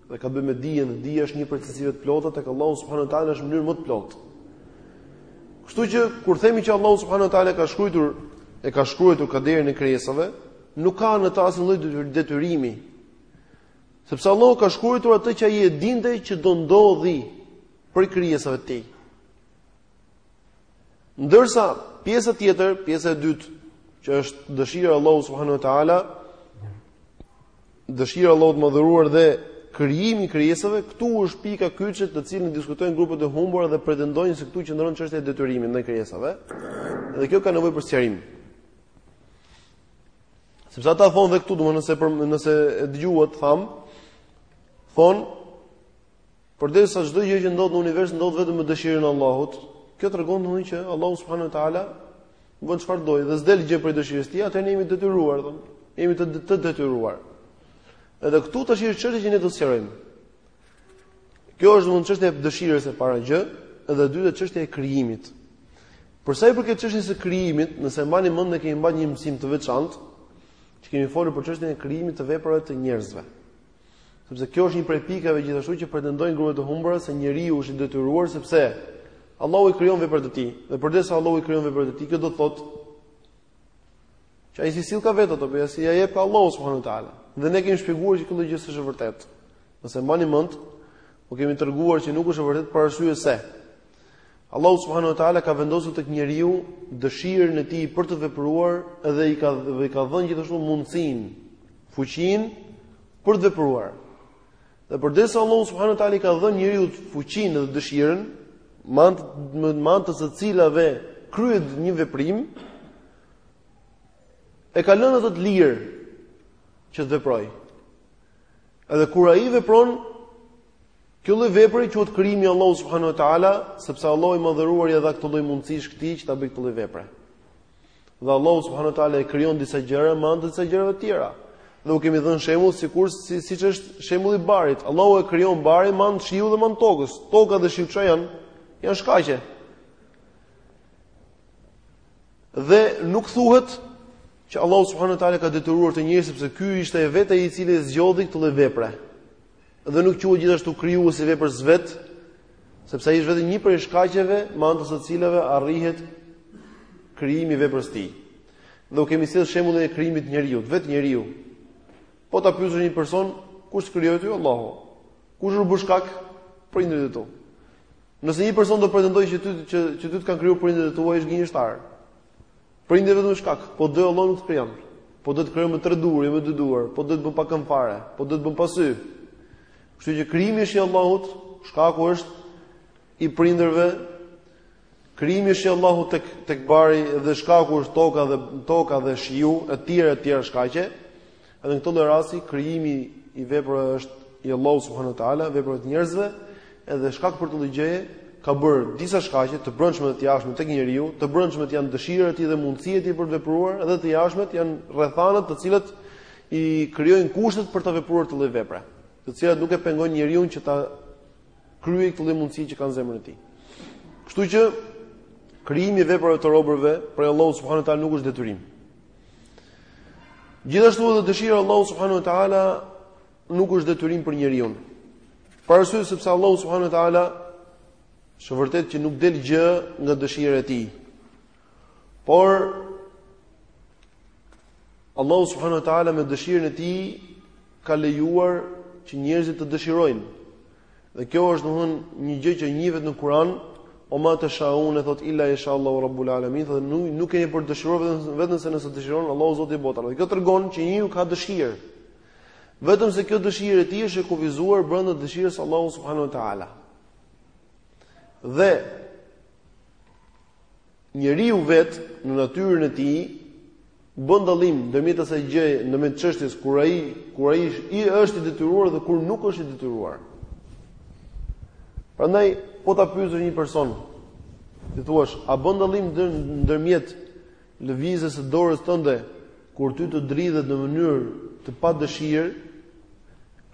S1: dhe ka të bëjë me dijen, dhe dija është një prej cilësive të plota tek Allahu subhanahu wa taala është në mënyrën më të plotë. Kështu që kur themi që Allahu subhanahu wa taala ka shkruajtur e ka shkruajtur kaderin e krijesave, nuk ka në të asnjë lloj detyrimi. Sepse Allahu ka shkruajtur atë që ai e dinte që do ndodhi prej krijesave të tij. Ndërsa pjesa tjetër, pjesa e dytë, që është dëshira e Allahut subhanahu wa taala, dëshira e Allahut të madhëruar dhe krijimi i krijesave, këtu është pika kyçe të cilën diskutojnë grupet e humbura dhe pretendojnë se këtu qëndron çështja e detyrimit ndaj krijesave. Dhe kjo ka nevojë për sqarim. Sepse ata thonë dhe këtu, domethënë nëse për, nëse e dëgjuat thamë, thonë Përderisa çdo gjë që ndodh në univers ndodh vetëm me dëshirën e Allahut, kjo tregon domethënë që Allahu subhanahu wa taala bën çfarë dojë dhe s'del gjë prej dëshirës së tij, atëherë ne jemi të detyruar, thonë, jemi të të detyruar. Edhe këtu tash është çështja që ne do ta sqarojmë. Kjo është domethënë çështja e dëshirës e para gjë, edhe e dyta çështja e krijimit. Për sa i përket çështjes së krijimit, nëse mbani mend ne kemi mbajt një mësim të veçantë, që kemi folur për çështjen e krijimit të veprave të njerëzve. Sepse kjo është një prej pikave gjithashtu që pretendojnë grupet e humbura se njeriu është i detyruar sepse Allahu i krijon veprat e tij. Dhe përderisa Allahu i krijon veprat e tij, kjo do të thotë që ai s'i sillka vetë ato, po ja se ia jepka Allahu subhanahu wa taala. Dhe ne kemi shpjeguar që kjo lloj gjëje s'është e vërtetë. Nëse mbani mend, u kemi treguar që nuk është e vërtetë për arsye se Allahu subhanahu wa taala ka vendosur tek njeriu dëshirën e tij për të vepruar dhe i ka dhe i ka dhënë gjithashtu mundësinë, fuqinë për të vepruar. Dhe përderisa Allahu subhanahu wa taala i ka dhënë njeriut fuqinë dhe dëshirën, me anë të së cilave kryhet një veprim, e ka lënë atë të lirë që të veprojë. Edhe kur ai vepron, Kjo lloj vepre quhet krijim i Allahut subhanahu wa taala, sepse Allahu i madhëruar ia dha këtë lloj mundësish këtij që ta bëjë këtë lloj vepre. Dhe Allahu subhanahu wa taala e krijon disa gjëra me anë të disa gjërave të tjera. Dhe u kemi dhënë shembull sikur si, siç është shembulli i barit. Allahu e krijon barin me anë të shiut dhe me anë të tokës. Toka dhe shiu çfarë janë? Janë shkaqe. Dhe nuk thuhet që Allahu subhanahu wa taala ka detyruar njerëzit sepse ky ishte vetë ai i cili zgjodhi këtë lloj vepre. Dhe nuk quhet gjithashtu krijues i veprës vet, sepse ai është vetëm një prej shkaqeve me anë të së cilave arrihet krijimi i veprës së tij. Dhe u kemi sjell shembullin e krijimit të njeriut, vet njeriu. Po ta pyesësh një person, kush të krijoi ty? Allahu. Kush u bë shkak? Prindërit e tu. Nëse një person do pretendojë që ty që që ty të kanë krijuar prindërit e tu, ai është gënjeshtar. Prindërit vetëm shkak, po do Allahu nuk të krijon. Po do të krijon me tre duar, jo me dy duar, po do të bën pa këmbë fare, po do të bën pa sy. Kështu që krijimi është i Allahut, shkaku është i prindërve. Krijimi është i Allahut tek tek bari dhe shkaku është toka dhe toka dhe shiu, etj, etj shkaqe. Edhe në këtë lloj rasti krijimi i veprave është i Allahut subhanahu wa taala, veprave të njerëzve, edhe shkak për këtë lloj gjëje ka bërë disa shkaqe të brendshme dhe të jashtme tek njeriu, të brendshmet janë dëshirat e tij dhe mundësitë e tij për të vepruar, edhe të jashtmet janë rrethanat të cilat i krijojnë kushtet për të vepruar këtë lloj vepre, të cilat nuk e pengojnë njeriun që ta kryejë këtë lloj mundësi që ka në zemrën e tij. Kështu që krijimi i veprave të robërve prej Allahut subhanahu wa taala nuk është detyrim. Gjithashtu edhe dëshira e Allahut subhanahu wa taala nuk është detyrim për njeriun. Për arsye sepse Allahu subhanahu wa taala është vërtet që nuk del gjë nga dëshira e tij. Por Allahu subhanahu wa taala me dëshirën e tij ka lejuar që njerëzit të dëshirojnë. Dhe kjo është domthonë një gjë që njihet në Kur'an, wa ma tashauna, thot, illa an jasha Allahu rabbul alamin, thotë nuk nuk keni për dëshiruar vetëm vetëm se nëse dëshiron Allahu Zoti i botave. Dhe kjo tregon që njeriu ka dëshirë. Vetëm se kjo dëshirë e tij është e kufizuar brenda dëshirës së Allahut subhanahu wa taala. Dhe Njeriu vetë, në natyrën e tij, bën dallim ndërmjet asaj gjëje, ndërmjet çështjes kur ai, kur ai është i detyruar dhe kur nuk është i detyruar. Prandaj, po ta pyesësh një person, t'i thuash, a bën dallim ndërmjet lëvizjes së dorës tënde kur ty të dridhet në mënyrë të padëshirë,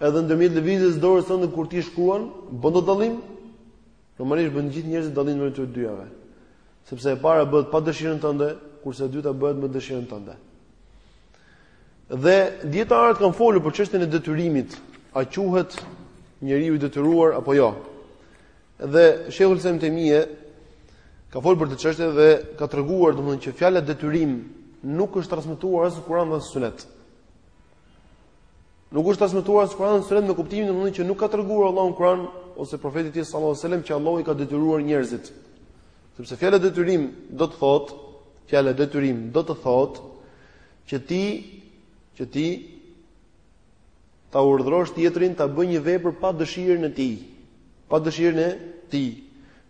S1: edhe ndërmjet lëvizjes së dorës tënde kur ti shkruan, bën dallim? Normalisht bëjnë të gjithë njerëzit dallimin ndërmjet të dyjave. Sepse e para bëhet pa dëshirën tënde, kurse e dyta bëhet me dëshirën tënde. Dhe dijetarët kanë folur për çështjen e detyrimit, a quhet njeriu i detyruar apo jo. Dhe Shejhul Islam Ibn Tejmije ka folur për këtë çështje dhe ka treguar domthonjë që fjala detyrim nuk është transmetuar as në Kur'an as në Sunet. Nuk është transmetuar as në Kur'an as në Sunet me kuptimin domethënë që nuk ka treguar Allahu në Kur'an ose profeti i tij sallallahu alajhi wasallam që Allahu i ka detyruar njerëzit. Sepse fjala detyrim do të thotë, fjala detyrim do të thotë që ti që ti ta urdhërosh tjetrin ta bëjë një vepër pa dëshirën e tij, pa dëshirën e tij.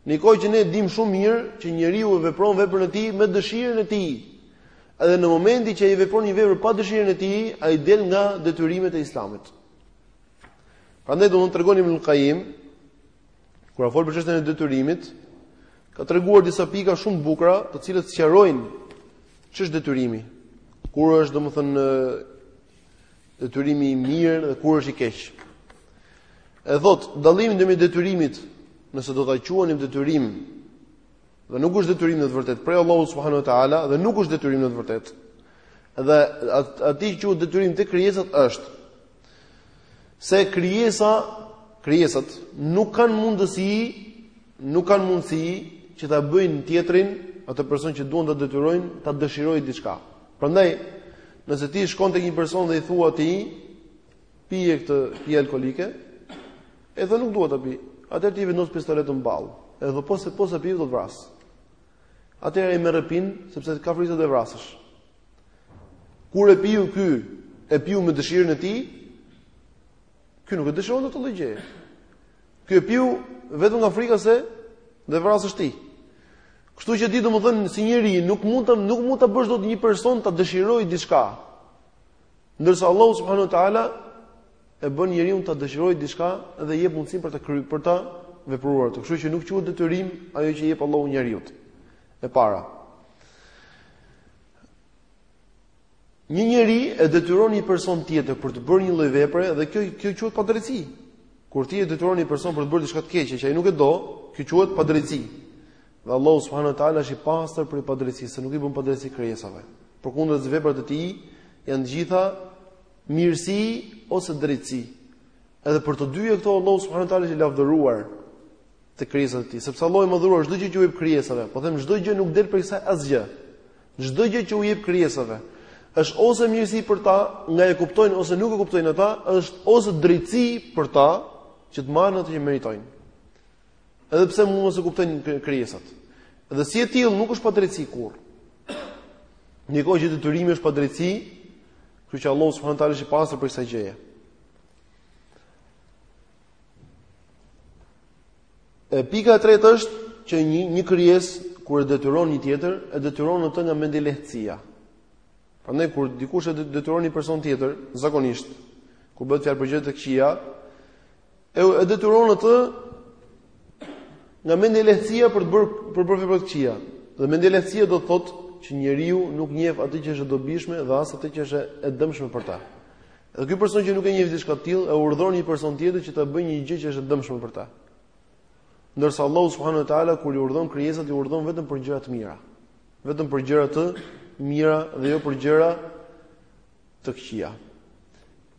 S1: Në një kohë që ne dimë shumë mirë që njeriu vepron veprën e tij me dëshirën e tij. Edhe në momentin që ai vepron një vepër pa dëshirën e tij, ai del nga detyrimet e Islamit. Prandaj domethënë tregon Ibnul Kajim, kur ka folur për çështjen e detyrimit, ka treguar disa pika shumë të bukura, të cilat sqarojnë ç'është detyrimi. Kur është domethënë detyrimi i mirë dhe kur është i keq. E thotë, dallimi ndërmjet detyrimit, nëse do ta quanim detyrim, Dhe nuk është detyrim në të vërtetë prej Allahut subhanahu wa taala dhe nuk është detyrim në të vërtetë. Dhe atij që quhet detyrim te krijesat është se krijesa, krijesat nuk kanë mundësi, nuk kanë mundësi që ta bëjnë tjetrin atë person që duan ta detyrojnë, ta dëshirojë diçka. Prandaj, nëse ti shkon tek një person dhe i thua atij, Pije këtë pije alkoolike, ai thotë nuk dua ta pi. Atëherë ti i vendos pistoletën në ballë, edhe po s'e po s'e pi do të vras. Atëherë ai merr e pin, sepse ka frikë se do ta vrasësh. Kur e piu ky, e piu me dëshirën e tij, Ky nuk e dëshiron atë lloj gjëje. Ky e piu vetëm nga frika se do ta vrasësh ti. Kështu që ti domethënë si njeri nuk mund të nuk mund ta bësh dot një person ta dëshiroj diçka. Ndërsa Allahu subhanahu wa taala e bën njeriun ta dëshirojë diçka dhe i jep mundësinë për ta kry, për ta vepruar atë. Kështu që nuk quhet detyrim ajo që i jep Allahu njeriut. E para. Një njeri e detyron një person tjetër për të bërë një lloj vepre dhe kjo kjo quhet padrejtësi. Kur ti e detyron një person për të bërë diçka të keqe që ai nuk e do, kjo quhet padrejtësi. Dhe Allahu subhanahu wa taala është i pastër prej padrejtësisë, nuk i bën padrejtësi krijesave. Përkundrazi veprat e tij janë të gjitha mirësi ose drejtësi. Edhe për të dyja këto Allahu subhanahu wa taala është i lavdëruar te krijesat e tij, sepse Allahu domethënë çdo gjë që u jep krijesave. Po them çdo gjë nuk del prej kësaj asgjë. Çdo gjë që u jep krijesave është ose mirësi për ta, pa e kuptojnë ose nuk e kuptojnë ata, është ose drejtësi për ta që të marrin atë që meritojnë. Edhe pse mund mos e kuptojnë krijesat. Dhe si e tillë nuk është padrejtësi kurrë. Ndërkohë që detyrimi është padrejtësi, kështu që Allahu subhanahu teala është i pastër prej kësaj gjëje. E pika e tretë është që një një krijesë kur e detyron një tjetër, e detyron atë nga mendjelehtësia. Prandaj kur dikush e detyron një person tjetër, zakonisht kur bëhet fjalë për gjëra të këqija, e e detyron atë nga mendjelehtësia për të bërë për bërë vepra të këqija. Dhe mendjelehtësia do të thotë që njeriu nuk njeh atë që është e dobishme dhe as atë që është e dëmshme për ta. Dhe ky person që nuk e njeh diçka të tillë e urdhon një person tjetër që ta bëjë një gjë që është e dëmshme për ta. Ndërsa Allahu subhanahu wa taala kur i urdhon krijesat i urdhon vetëm për gjëra të mira. Vetëm për gjëra të mira dhe jo për gjëra të këqija.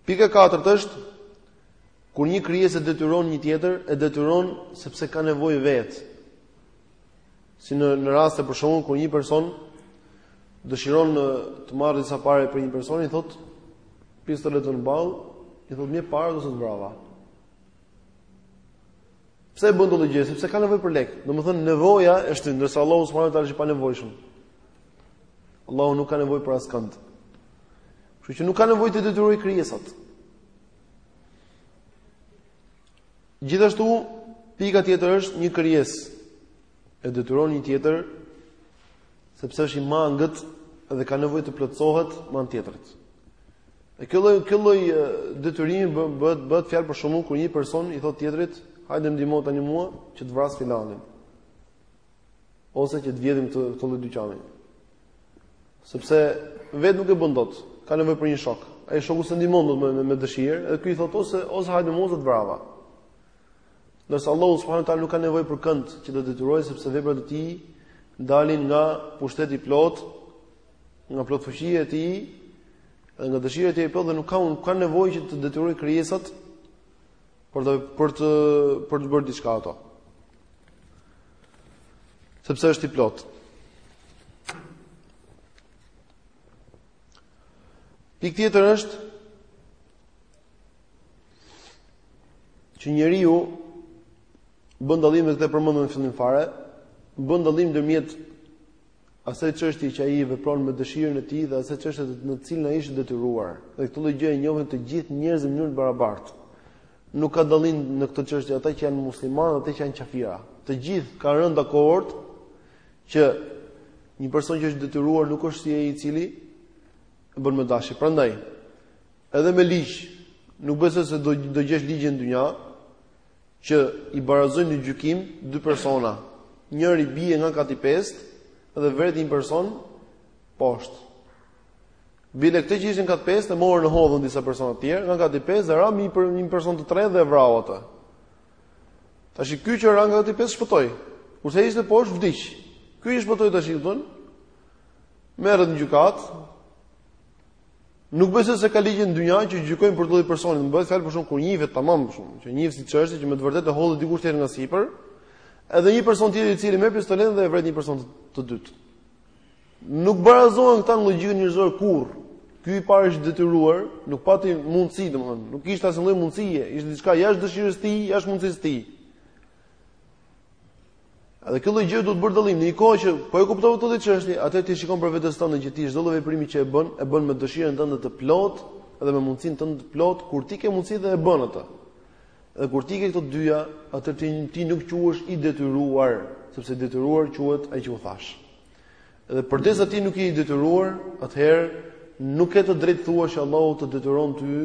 S1: Pika e katërt është kur një krijesë detyron një tjetër, e detyron sepse ka nevojë vetë. Si në në raste për shembull kur një person dëshiron të marrë disa pare prej një person, i thotë pistoletën në ballë, i thotë një parë ose të vrava. Pse e bën këtë gjë? Sepse ka nevojë për lek. Domethënë nevoja e shtyn, ndërsa Allahu subhanahu wa taala është i panevojshëm. Allahu nuk ka nevojë për askënd. Kështu që nuk ka nevojë të detyrojë krijesat. Gjithashtu, pika tjetër është një krijesë e detyron një tjetër sepse është i mangët dhe ka nevojë të plotësohet me anë tjetrit. E kjo lloj kjo lloj detyrimi bëhet bëhet fjalë për shembull kur një person i thotë tjetrit, hajde më ndihmo tani mua që të vras filanin. ose që të vjedhim këtë këtë lloj dyqani. Sepse vetë nuk e bën dot, ka nevojë për një shok. Ai shoku s'e ndihmon me me dëshirë, edhe ky i thotë ose ose hajde ose të vrava. Ndërsa Allahu subhanahu taala nuk ka nevojë për kënd që të detyrojë sepse veprat e tij dalin nga pushteti i plotë, nga plotfuqia e tij, edhe nga dëshira e tij e plotë dhe nuk ka nuk ka nevojë që të detyrojë krijesat Për të për të për të bërë diçka ato. Sepse është i plotë. Pikë tjetër është që njeriu bën dallim dhe këtë e përmendëm në fillim fare, bën dallim ndërmjet asaj çështje që ai vepron me dëshirën e tij dhe asaj çështje në të cilën ai është i detyruar. Dhe këtë lloj gjëje e njohin të gjithë njerëzit në mënyrë të barabartë. Nuk ka dallim në këtë çështje ata që janë muslimanë dhe ata që janë qafira. Të gjithë kanë rënë dakord që një person që është detyruar nuk është si ai i cili e bën me dashje. Prandaj, edhe me ligj, nuk besoj se do do gjesh ligj në dynja, që i barazojmë në gjykim dy persona, njëri bie nga kati 5 dhe vret një person poshtë. Bile këtë që ishte në kat pesë, e morën e hodhën disa persona të tjerë, nga kati pesë dhe ra mbi një person të tretë dhe vrau atë. Tash ky që ra nga kati pesë shpëtoi. Kurse ai që ishte poshtë vdiq. Ky që shpëtoi tashi thonë. Merret në gjykatë. Nuk besoj se ka ligj në dynja që e gjykon këtë lloj personi, bëhet fjalë për shkak kur njihet tamam për shkak, që njihet si çështje që me të vërtetë e hodhi dikush tjetër nga sipër, edhe një person tjetër i cili merr pistoletën dhe e vret një person të dytë. Nuk barazohen këta në logjikën njerëzore kurr. Ky i parë është i detyruar, nuk pati mundësi, domethënë, nuk kishte asnjë lloj mundësie, ishte diçka jashtë dëshirës së tij, jashtë mundësisë së tij. Edhe kjo logjikë do të bëjë dallim. Në një kohë që po e kuptove këtë çështje, atëherë ti shikon për veten tënde që ti çdo lloj veprimi që e bën, e bën me dëshirën tënde të plotë dhe me mundësinë tënde të plotë, kur ti ke mundësi dhe e bën atë. Dhe kur ti ke këto të dyja, atëherë ti ti nuk quhesh i detyruar, sepse i detyruar quhet ai që u thashë. Dhe përderisa ti nuk je i detyruar, atëherë nuk ke të drejtë të thuash se Allahu të detyron ty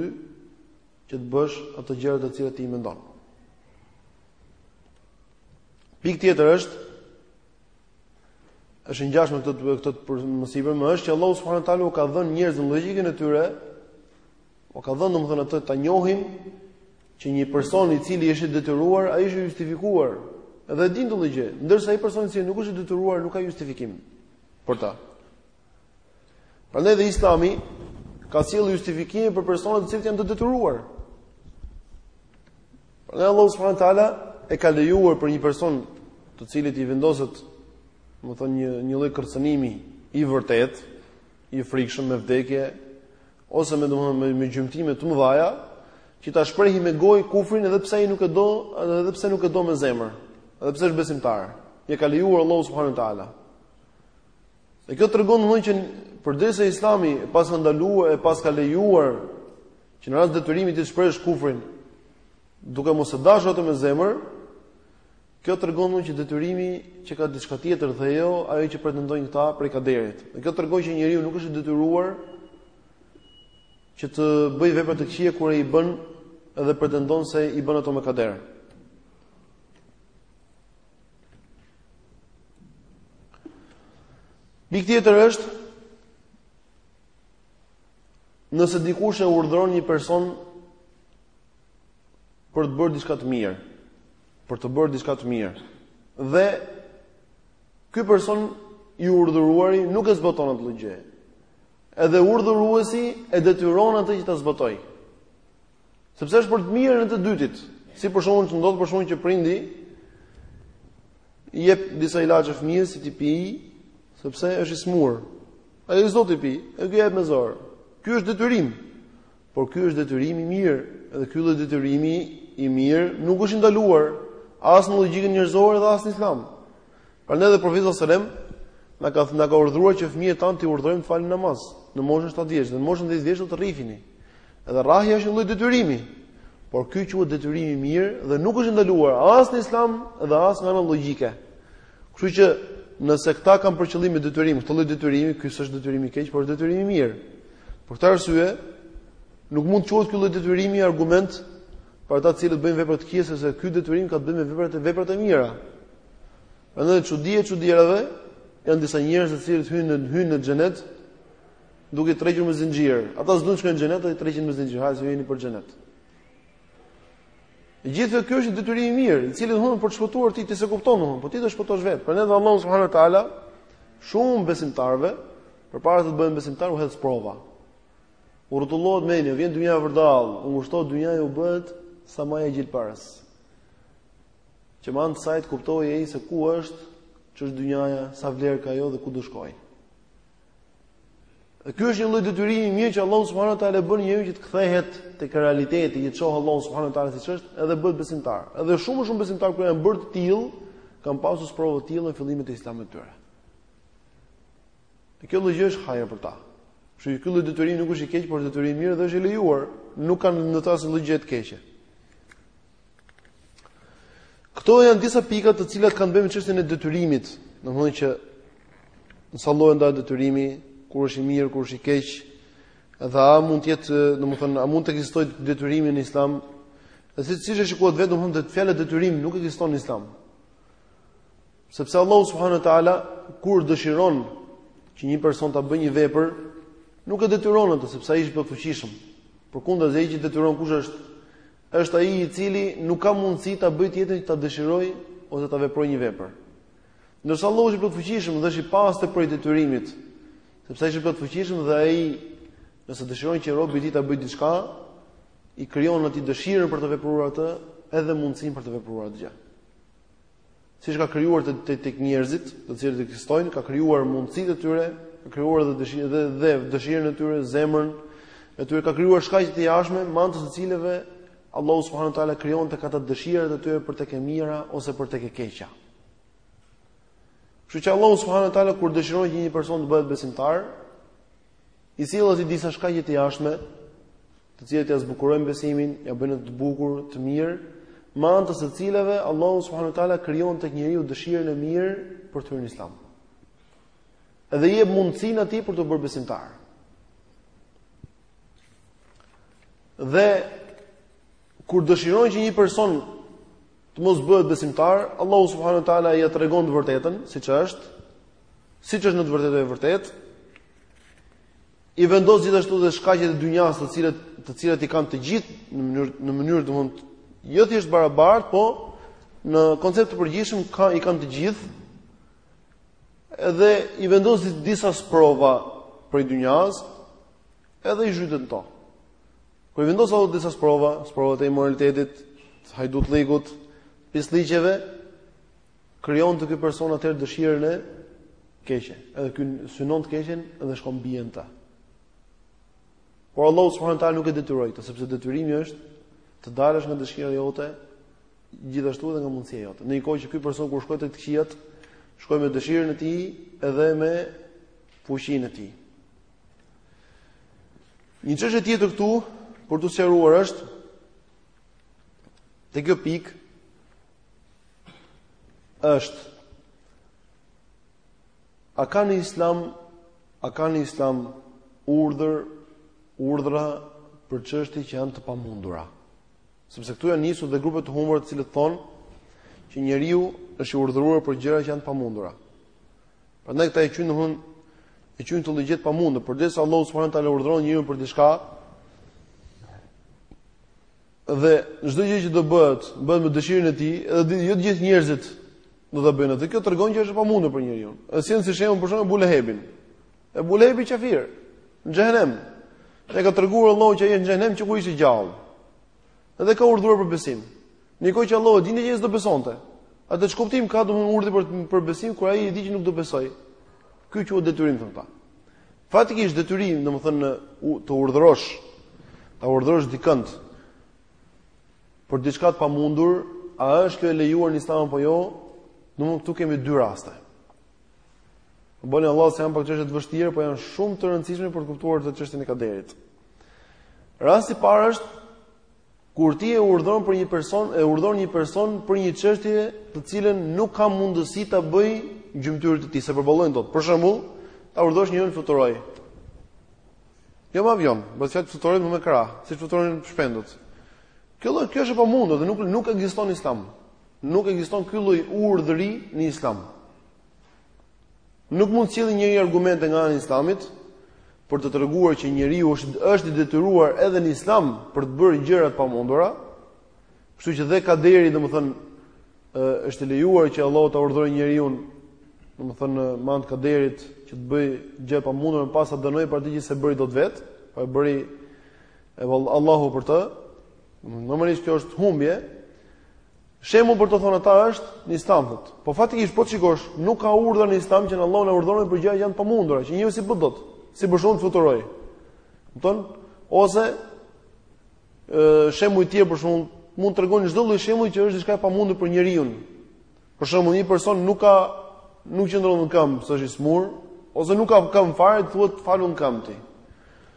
S1: që të bësh ato gjëra të cilat ti i mendon. Pikë tjetër është është e ngjashme me këtë të këtë të mësipërme, është që Allahu subhanahu wa taala u ka dhënë njerëzve në logjikën e tyre, u ka dhënë domethënë atë ta njohin, që një person i cili është i detyruar, ai është i justifikuar. Edhe din të lëgjë, ndërsa ai person i cili nuk është i detyruar nuk ka justifikim për ta. Prandaj dhe Islami ka sjellë justifikime për personat të cilët janë të detyruar. Prandaj Allahu subhanahu wa taala e ka lejuar për një person të cilit i vendoset, domethënë një një lloj kërcënimi i vërtetë, i frikshëm me vdekje ose me domethënë me, me gjymtime të mëdha, që ta shprehi me gojë kufrin edhe pse ai nuk e do, edhe pse nuk e do me zemër, edhe pse është besimtar. Ia ka lejuar Allahu subhanahu wa taala. Dhe kjo tregon domethënë që përderisa Islami e paska ndaluar e paska lejuar që në rast detyrimi të shprehësh kufrin duke mos e dashur atë me zemër, kjo tregon domethënë që detyrimi qenka diçka tjetër dhe jo ajo që pretendojnë këta prej kaderit. Dhe kjo tregon që njeriu nuk është i detyruar që të bëjë vepra të këqija kur ai i bën edhe pretendon se i bën ato me kader. Pikë tjetër është nëse dikush e urdhëron një person për të bërë diçka të mirë, për të bërë diçka të mirë. Dhe ky person i urdhëruari nuk e zbaton atë gjë. Edhe urdhëruesi e detyron atë që ta zbatojë. Sepse është për të mirën e të dytit. Si për shembull siç ndodh për shembull që prindi i jep disa ilaçe fëmijës që t'i pijë, sepse është i smur. Ai s'do t'i pijë, e ky ia jep me zor. Ky është detyrim. Por ky është detyrim i mirë, edhe ky lloj detyrimi i mirë nuk është i ndaluar as në logjikën njerëzore dhe as në Islam. Prandaj edhe profeti sallallahu alajhi wasallam na ka na ka urdhëruar që fëmijët tanë t'i urdhërojmë të falin namaz në moshën 7 vjeç, në moshën 10 vjeç t'i rrifni. Edhe rrahja është një lloj detyrimi. Por ky quhet detyrim i mirë dhe nuk është ndaluar as në Islam dhe as nga ana logjike. Kështu që nëse këta kanë për qëllim detyrim, këtë lloj detyrimi, ky s'është detyrim i keq, por është detyrim i mirë. Për këtë arsye, nuk mund të quhet ky lloj detyrimi argument për ata të cilët bëjnë vepra të këqija, sepse ky detyrim ka të bëjë me veprat e veprat e mira. Edhe çudi e çudirave janë disa njerëz të cilët hyjnë në hyjnë në xhenet duke i tërhequr me zinxhir. Ata s'duan të shkojnë në xhenet, ata i tërheqin me zinxhir, hajde hyni për xhenet. E gjithë kjo është detyrim i mirë, i cili domthonë për të shpëtuar ty, ti s'e kupton domthonë, po ti do shpëtosh vetë. Prandaj dhe Allahu subhanahu wa taala shumë besimtarëve përpara se të bëhen besimtarë u hedh prova. U rrotullohet mendja, vjen dynja vërdall, u ngushtohet dynja e u bëhet sa një grosh paras. Që me anë të saj të kuptojë ai se ku është, ç'është dynjaja, sa vlerë ka ajo dhe ku do shkojë. Dhe ky është një lloj detyrimi i mirë që Allahu subhanahu wa taala ia bën njeriut që të kthehet tek realiteti, që të shohë Allahun subhanahu wa taala siç është edhe bëhet besimtar. Edhe shumë shumë besimtarë kur janë bërë të tillë, kanë pasur sprovë të tillë në fillimet e Islamit të tyre. Dhe kjo lloj gjëje është hajër për ta. Kështu që ky lloj detyrimi nuk është i keq, por detyrim i mirë dhe është i lejuar. Nuk ka në të asnjë lloj gjëje të keqe. Këto janë disa pika të cilat kanë të bëjnë me çështjen e detyrimit, domethënë që në sa lloje ndahet detyrimi, kur është i mirë, kur është i keq, dhe a mund të jetë, domethënë a mund të ekzistojë detyrimi në Islam? Dhe si siç e shikuat vetë domethënë fjala detyrim nuk ekziston në Islam. Sepse Allahu subhanahu wa taala kur dëshiron që një person ta bëjë një vepër, nuk e detyron atë sepse ai është i plotfuqishëm. Përkundrazi ai që detyron kush është Është ai i cili nuk ka mundësi ta bëjë tjetrin që ta dëshirojë ose ta veprojë një vepër. Ndërsa Allahu është i plotfuqishëm dhe është i pastër prej detyrimit, sepse ai është i plotfuqishëm dhe ai nëse dëshiron që robi i tij ta bëjë diçka, i krijon atij dëshirën për të vepruar atë, edhe mundësinë për të vepruar atë gjë. siç ka krijuar të të tek njerëzit, të cilët ekzistojnë, ka krijuar mundësitë e tyre, ka krijuar edhe dëshirën dhe dhe dëshirën e tyre, zemrën e tyre, ka krijuar shkaqe të jashtme, me anë të të cilave Allahu subhanahu wa taala krijon tek ata dëshirat e tyre për tek e mira ose për tek e keqja. Kështu që Allahu subhanahu wa taala kur dëshiron që një person të bëhet besimtar, I sillet disa shkaqe të jashtme, të cilat ia zbukurojnë besimin, ia bëjnë të bukur, të mirë, me anë të së cilave Allahu subhanahu wa taala krijon tek njeriu dëshirën e mirë për të hyrë në Islam. Edhe i jep mundësinë atij për t'u bërë besimtar. Dhe kur dëshiron që një person të mos bëhet besimtar, Allahu subhanahu wa taala ia tregon të vërtetën, siç është, siç është në të vërtetë e vërtetë, i vendos gjithashtu dhe shkaqet e dynjas, të cilat të cilat i kanë të gjithë në mënyrë në mënyrë domthon jo thjesht barabartë, po në koncept të përgjithshëm ka i kanë të gjithë. Edhe i vendos disa sprova prej dynjas, edhe i zhyt në to. Kur i vendos ato disa sprova, sprovat e imoralitetit, hajdutllëkut, pisllëqeve, Krijon te ky person atëherë dëshirën e keqe. Edhe ky synon të keqen dhe shkon bie në ta. Por Allahu subhanahu taala nuk e detyroi këtë, sepse detyrimi është të dalësh nga dëshira jote, gjithashtu edhe nga mundësia jote. Në një kohë që ky person kur shkoi te të këqijat, shkoi me dëshirën e tij edhe me fuqinë e tij. Një çështje tjetër këtu për t'u sqaruar është te kjo pikë është a ka në islam a ka në islam urdhër urdhra për çështje që janë të pamundura sepse këtu janë nisur dhe grupe të humbura të cilat thonë që njeriu është i urdhëruar për gjëra që janë të pamundura prandaj këta e quajnë domethënë e quajnë të logjikë të pamundur përderisa Allahu subhanahu taala e urdhëron njeriun për diçka Dhe çdo gjë që do bëhet, bëhet me dëshirën e tij, edhe jo të gjithë njerëzit do ta bëjnë atë. Kjo tregon që është e pamundur për njeriun. E sjell si shembull për shembull Ebu Lehebin. Ebu Lehebi qafir në xhenem. Na ka treguar Allahu që ai në xhenem që kur ishte gjallë. Edhe e ka urdhëruar për besim. Në një kohë që Allahu dinte që ai s'do besonte. Atëherë ç'kuptim ka domethënë urdhri për për besim kur ai e di që nuk do besojë. Ky quhet detyrim thonë këta. Faktikisht detyrim, domethënë të urdhërosh, ta urdhërosh dikënd për diçka të pamundur, a është kjo e lejuar në Islam apo jo? Domethënë këtu kemi dy raste. Bëni hallall se janë pak çështje të vështira, por janë shumë të rëndësishme për të kuptuar këtë çështjen e kaderit. Rasti i parë është Kur ti e urdhëron për një person, e urdhëron një person për një çështje të cilën nuk ka mundësi ta bëjë, gjymtyrët e tij s'e përballojnë dot. Për shembull, ta urdhërosh njeriun të fluturojë. Jo me avion, bëhet fjalë fluturojë me krah, siç fluturojnë shpendët. Kjo lloj kjo është e pamundur dhe nuk nuk ekziston në Islam. Nuk ekziston ky lloj urdhri në Islam. Nuk mund të sjelli njeri argumente nga ana e Islamit për të treguar që njeriu është është i detyruar edhe në Islam për të bërë gjëra të pamundura. Kështu që dhe kaderi, domethënë, është e lejuar që Allahu ta urdhërojë njeriun, domethënë, me anë të kaderit që të bëjë gjëra të pamundura, më pas ta dënojë për atë që s'e bëri dot vet, po e bëri Allahu për të. Normalisht kjo është humbje, Shembull për të thonë ata është në Islam thotë. Po faktikisht po të shikosh, nuk ka urdhra në Islam që Allahu na urdhëron për gjëra që janë të pamundura, që njeriu s'i bën dot, si për shembull të fluturojë. Kupton? Ose ë shembull tjetër për shembull mund të tregon çdo lloj shembulli që është diçka e pamundur për njeriun. Për shembull, një person nuk ka nuk qëndron në këmbë, se është i smur, ose nuk ka këmbë fare, thuhet falu në këmbë ti.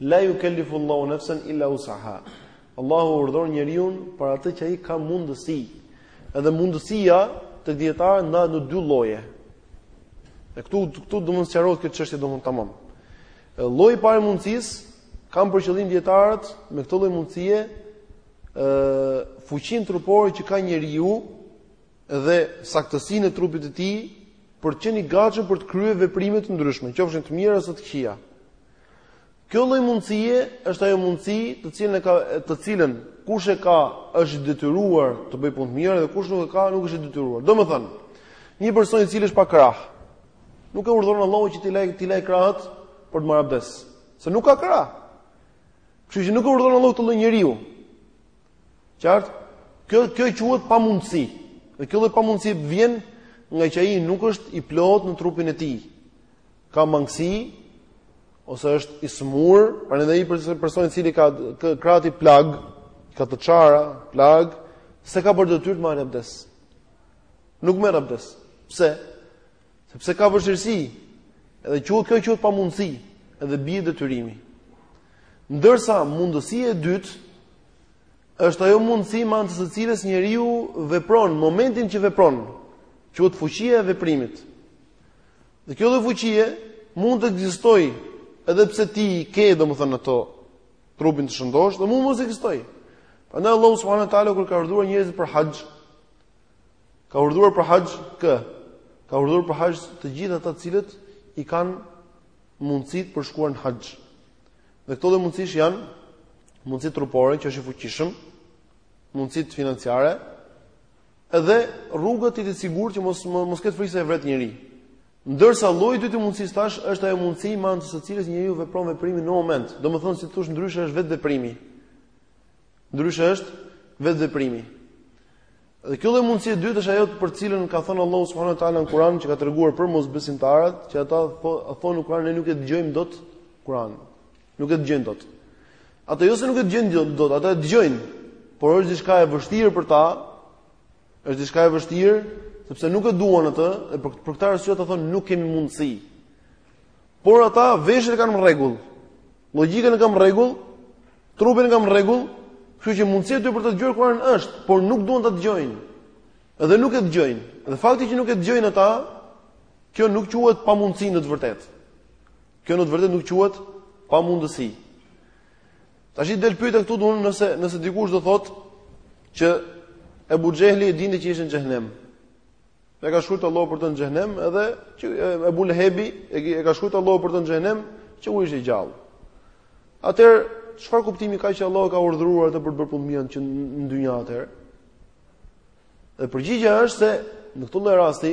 S1: La yukallifu Allahu nafsan illa wus'aha. Allahu urdhëron njeriun për atë që ai ka mundësi. Edhe mundësia te dijetarët ndahet në dy lloje. E këtu këtu domethënë sqarohet kjo çështje domethënë tamam. Lloji i parë i mundësisë kanë për qëllim dijetarët me këtë lloj mundësie ë fuqinë trupore që ka njeriu dhe saktësinë e trupit të tij për të qenë i gatshëm për të kryer veprime të ndryshme, qofshin të mira ose të këqija. Kjo lloj mundësie është ajo mundësi të cilën e ka të cilën kush e ka është i detyruar të bëjë punë të mira dhe kush nuk e ka nuk është i detyruar. Domethënë, një person i cili është pa krah, nuk e urdhëron Allahu që t'i lajë t'i lajë krahët për të marrë abdes, se nuk ka krah. Kështu që nuk e urdhëron Allahu këtë lloj njeriu. Qartë? Kjo kjo quhet pamundësi. Dhe kjo lloj pamundësi vjen ngaqë ai nuk është i plotë në trupin e tij. Ka mangësi ose është i sëmurë, prandaj ai personi i cili ka krahët plagë, ka të çara, plagë, s'e ka për detyrë të marrë abdes. Nuk merr abdes. Pse? Sepse ka vështirësi. Edhe quhet kjo quhet pamundësi, edhe bie detyrimi. Ndërsa mundësia e dytë është ajo mundësi me anë të së cilës njeriu vepron momentin që vepron, quhet fuqia e veprimit. Dhe kjo lloj fuqie mund të ekzistojë edhe pse ti ke domethënë ato trupin të shëndosh, dhe mund mos ekzistojë. Prandaj Allahu subhanahu wa taala kur ka urdhëruar njerëzit për haxh, Ka urdhëruar për haxh kë? Ka urdhëruar për haxh të gjithë ata të cilët i kanë mundësitë për shkuar në haxh. Dhe këto lloj mundësish janë mundësitë trupore, që është i fuqishëm, mundësitë financiare, edhe rruga të jetë e sigurt që mos, mos ketë frikë se e vret njeri. Ndërsa lloji i dytë i mundësisë tash është ajo mundësi me anë të së cilës njeriu vepron veprimin në moment. Domethënë si thosh ndryshe është vetë veprimi. Ndryshe është vetë veprimi. Dhe kjo lloj mundësi e dytë është ajo për të cilën ka thënë Allahu subhanahu wa taala në Kur'an që ka treguar për mosbesimtarët, që ata thonë në Kur'an ne nuk e dëgjojmë dot Kur'an. Nuk e dëgjojnë dot. Ata jo se nuk e dëgjojnë dot, ata e dëgjojnë, por është diçka e vështirë për ta. Është diçka e vështirë sepse nuk e duan atë dhe për, për këtë arsye ata thonë nuk kemi mundësi. Por ata veshët i kanë në rregull. Logjikën e kanë në rregull, Trupin e kanë në rregull, kështu që mundësia e tyre për ta dëgjuar Kur'anin është, por nuk duan ta dëgjojnë. Dhe nuk e dëgjojnë. Dhe fakti që nuk e dëgjojnë ata, kjo nuk quhet pamundësi në të vërtetë. Kjo në të vërtetë nuk quhet pamundësi. Tashi del pyetja këtu domethënë nëse nëse dikush do thotë që Ebu Xhehli e dinte që ishte në xhehenem. E ka shkruajtur Allahu për të në xhehenem edhe që Ebu Lehebi e ka shkruajtur Allahu për të në xhehenem që kur ishte gjallë. Atëherë, çfarë kuptimi ka që Allahu ka urdhëruar atë për të bërë punë mirë që në dynja atëherë? Dhe përgjigja është se në këtë lloj rasti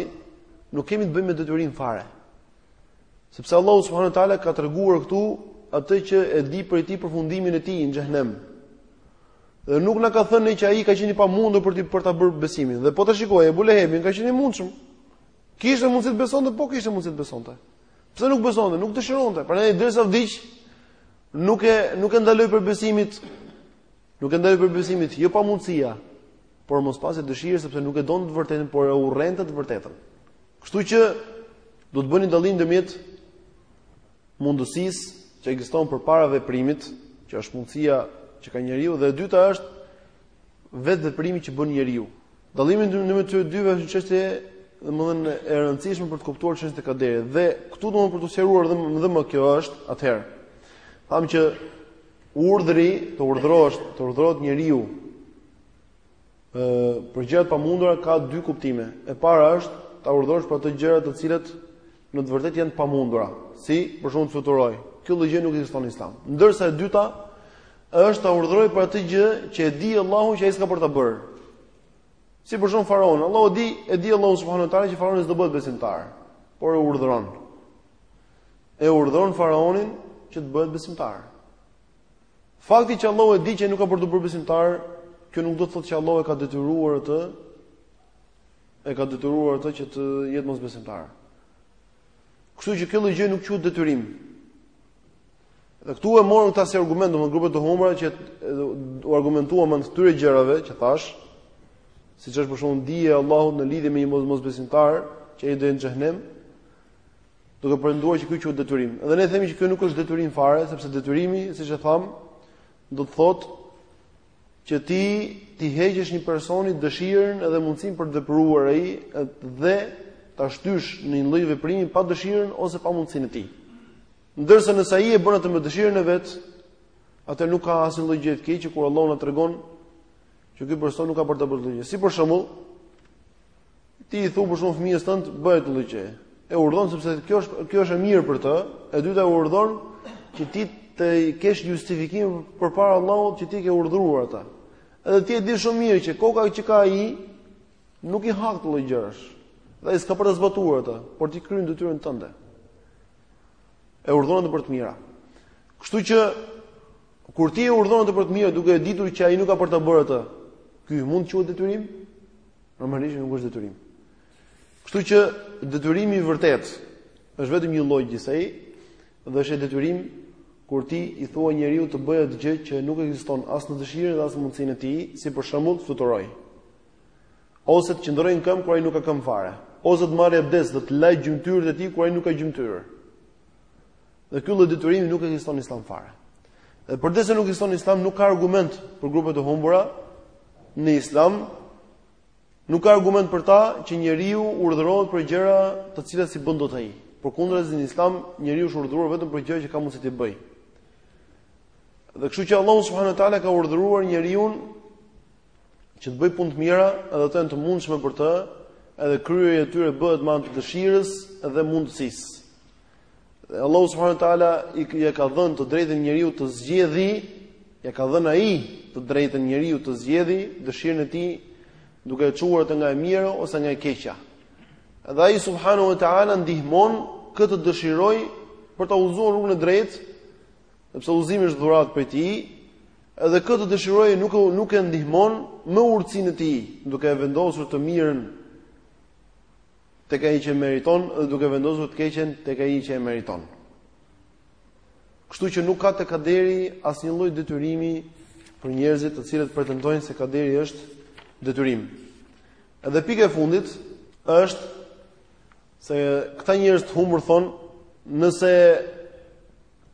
S1: nuk kemi të bëjmë me detyrim fare. Sepse Allahu subhanahu wa taala ka treguar këtu atë që e di prej tij përfundimin e tij në xhehenem. Dhe nuk na ka thënë ne që ai ka qenë i pamundur për të për ta bërë besimin. Dhe po ta shikosh Ebu Lehebin ka qenë i mundshëm. Kishte mundësi të besonte, po kishte mundësi të besonte. Pse nuk besonte? Nuk dëshironte. Prandaj derisa vdiq, nuk e nuk e ndaloi prej besimit. Nuk e ndaloi prej besimit, jo pamundësia, por mospasja dëshirë sepse nuk e donte të vërtetën, por e urrente të vërtetën. Kështu që do të bëni dallim ndërmjet mundësisë që ekziston përpara veprimit, që është mundësia që ka njeriu dhe e dyta është vetë veprimi që bën njeriu. Dallimi ndërmjet këtyre dyve është një çështje domethënë e rëndësishme për të kuptuar çështjen e kaderit dhe këtu domethënë për të sqaruar dhe më dhe më kjo është atëherë. Thamë që urdhri të urdhërosh, të urdhërohet njeriu për gjëra të pamundura ka dy kuptime. E para është ta urdhërosh për ato gjëra të cilat në të vërtetë janë të pamundura, si për shembull të fluturojë. Kjo lloj gjë nuk ekziston në Islam. Ndërsa e dyta është ta urdhërojë për atë gjë që e di Allahu që ai s'ka për ta bërë. Si për shembull faraoni, Allahu di, e di Allahu subhanahu wa taala që faraoni s'do bëhet besimtar, por e urdhëron. E urdhëron faraonin që të bëhet besimtar. Fakti që Allahu e di që nuk ka për t'u bërë besimtar, kjo nuk do të thotë që Allahu e ka detyruar atë e ka detyruar atë që të jetë mosbesimtar. Kështu që kjo lloj gjë nuk quhet detyrim. Dhe këtu e morën këta si argument, domethënë grupet e humbura që u argumentuan me anë të këtyre gjërave që thashë, siç është për shembull dija e Allahut në lidhje me një mos mosbesimtar që ai do jetë në xhehenem. duke pretenduar që ky quhet detyrim. Dhe ne themi që ky nuk është detyrim fare, sepse detyrimi, siç e thamë, do të thotë që ti t'i heqësh një personi dëshirën edhe mundësinë për të vepruar ai dhe ta shtysh në një lloj veprimi pa dëshirën ose pa mundësinë e tij. Ndërsa nëse ai e bën atë me dëshirën e vet, atëherë nuk ka asnjë lloj gjëje të keqe që kur Allahu na tregon që ky person nuk ka për ta bërë gjë. Si për shembull, Ti i thu për shembull fëmijës tënd bëje këtë gjë. E urdhëron sepse kjo është kjo është e mirë për të, e dyta e urdhëron që ti të kesh justifikim përpara Allahut që ti e ke urdhëruar atë. Edhe ti e di shumë mirë që koka që ka ai nuk i ha këto gjëra. Dhe ai s'ka për ta zbatuar atë, por ti kryen detyrën tënde. E urdhëron atë për të mira. Kështu që kur ti e urdhëron atë për të mira duke e ditur që ai nuk ka për ta bërë atë, ky mund të quhet detyrim? Normalisht nuk është detyrim. Kështu që detyrimi i vërtetë është vetëm një lloj gjëje dhe është detyrim kur ti i thua njeriut të bëjë atë gjë që nuk ekziston as në dëshirën dhe as në mundësinë e tij, si për shembull të fluturojë. Ose të qëndrojë në këmbë kur ai nuk ka këmbë fare, ose të marrë abdes dhe të lajë gjymtyrët e tij kur ai nuk ka gjymtyrë. Dhe ky lloj detyrimi nuk ekziston në Islam fare. Dhe përderisa nuk ekziston në Islam, nuk ka argument për grupet e humbura në Islam. Nuk ka argument për ta që njeriu urdhërohet për gjëra të cilat s'i bën dot ai. Përkundrazi në Islam, njeriu është urdhëruar vetëm për gjëra që ka mundësi t'i bëjë. Dhe kështu që Allahu subhanahu wa taala e ka urdhëruar njeriun që të bëjë punë të mira edhe ato janë të mundshme për të, edhe kryerja e tyre bëhet me anë të dëshirës dhe mundësisë. Dhe Allahu subhanahu wa taala ia ka dhënë të drejtën njeriut të zgjedhë, ia ka dhënë ai të drejtën njeriut të zgjedhë dëshirën e tij, duke e çuar atë nga e mira ose nga e keqja. Dhe ai subhanahu wa taala ndihmon kë të dëshirojë për ta udhëzuar në rrugën e drejtë Sepse udhëzimi është dhuratë prej tij, edhe kë të dëshirojë nuk nuk e ndihmon me urtësinë e tij, duke e vendosur të mirën tek ai që e meriton dhe duke vendosur të keqen tek ai që e meriton. Kështu që nuk ka te kaderi asnjë lloj detyrimi për njerëzit të cilët pretendojnë se kaderi është detyrim. Edhe pika e fundit është se këta njerëz të humbur thonë, nëse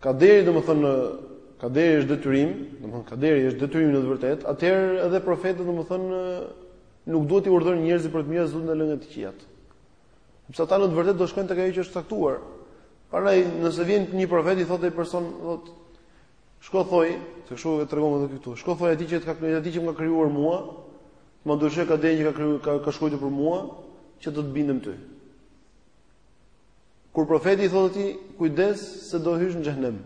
S1: Kaderi domethënë kaderi është detyrim, domethënë kaderi është detyrim në të vërtetë, atëherë edhe profetët domethënë nuk duhet t'i urdhërojnë njerëzit për të mirë, duhet t'i lënë të qetë. Sepse ata në të vërtetë do shkojnë tek ajo që është caktuar. Prandaj nëse vjen një profet i thotë ai person, thotë shko thuaj, se kështu e tregon edhe këtu. Shko thuaj atij që ka krijuar atij që më ka krijuar mua, më duhet të shkoj ka denjë që ka krijuar ka, ka shkruar për mua që do të bindem ty. Kur profeti i thotë atij, kujdes se do hysh në xhehenem.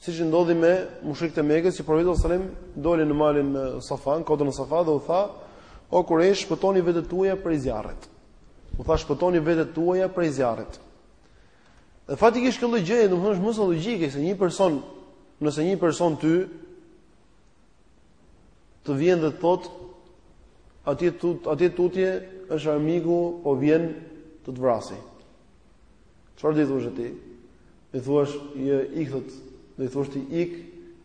S1: Siç ndodhi me mushrikët e Mekës, që profeti sallallahu alajhi wasallam doli në malin në Safa, në kodrën e Safa dhe u tha, "O Kurajsh, shpëtoni vetët tuaja prej zjarrit." U tha, "Shpëtoni vetët tuaja prej zjarrit." Dhe faktikisht kjo gjë, domethënë është më se logjike se një person, nëse një person ty të vjen dhe të thotë atje tut atje tutje është armiku po vjen të të vrasi. Çfarë do i thuash ti? Do i thuash ik, do i thuash ti ik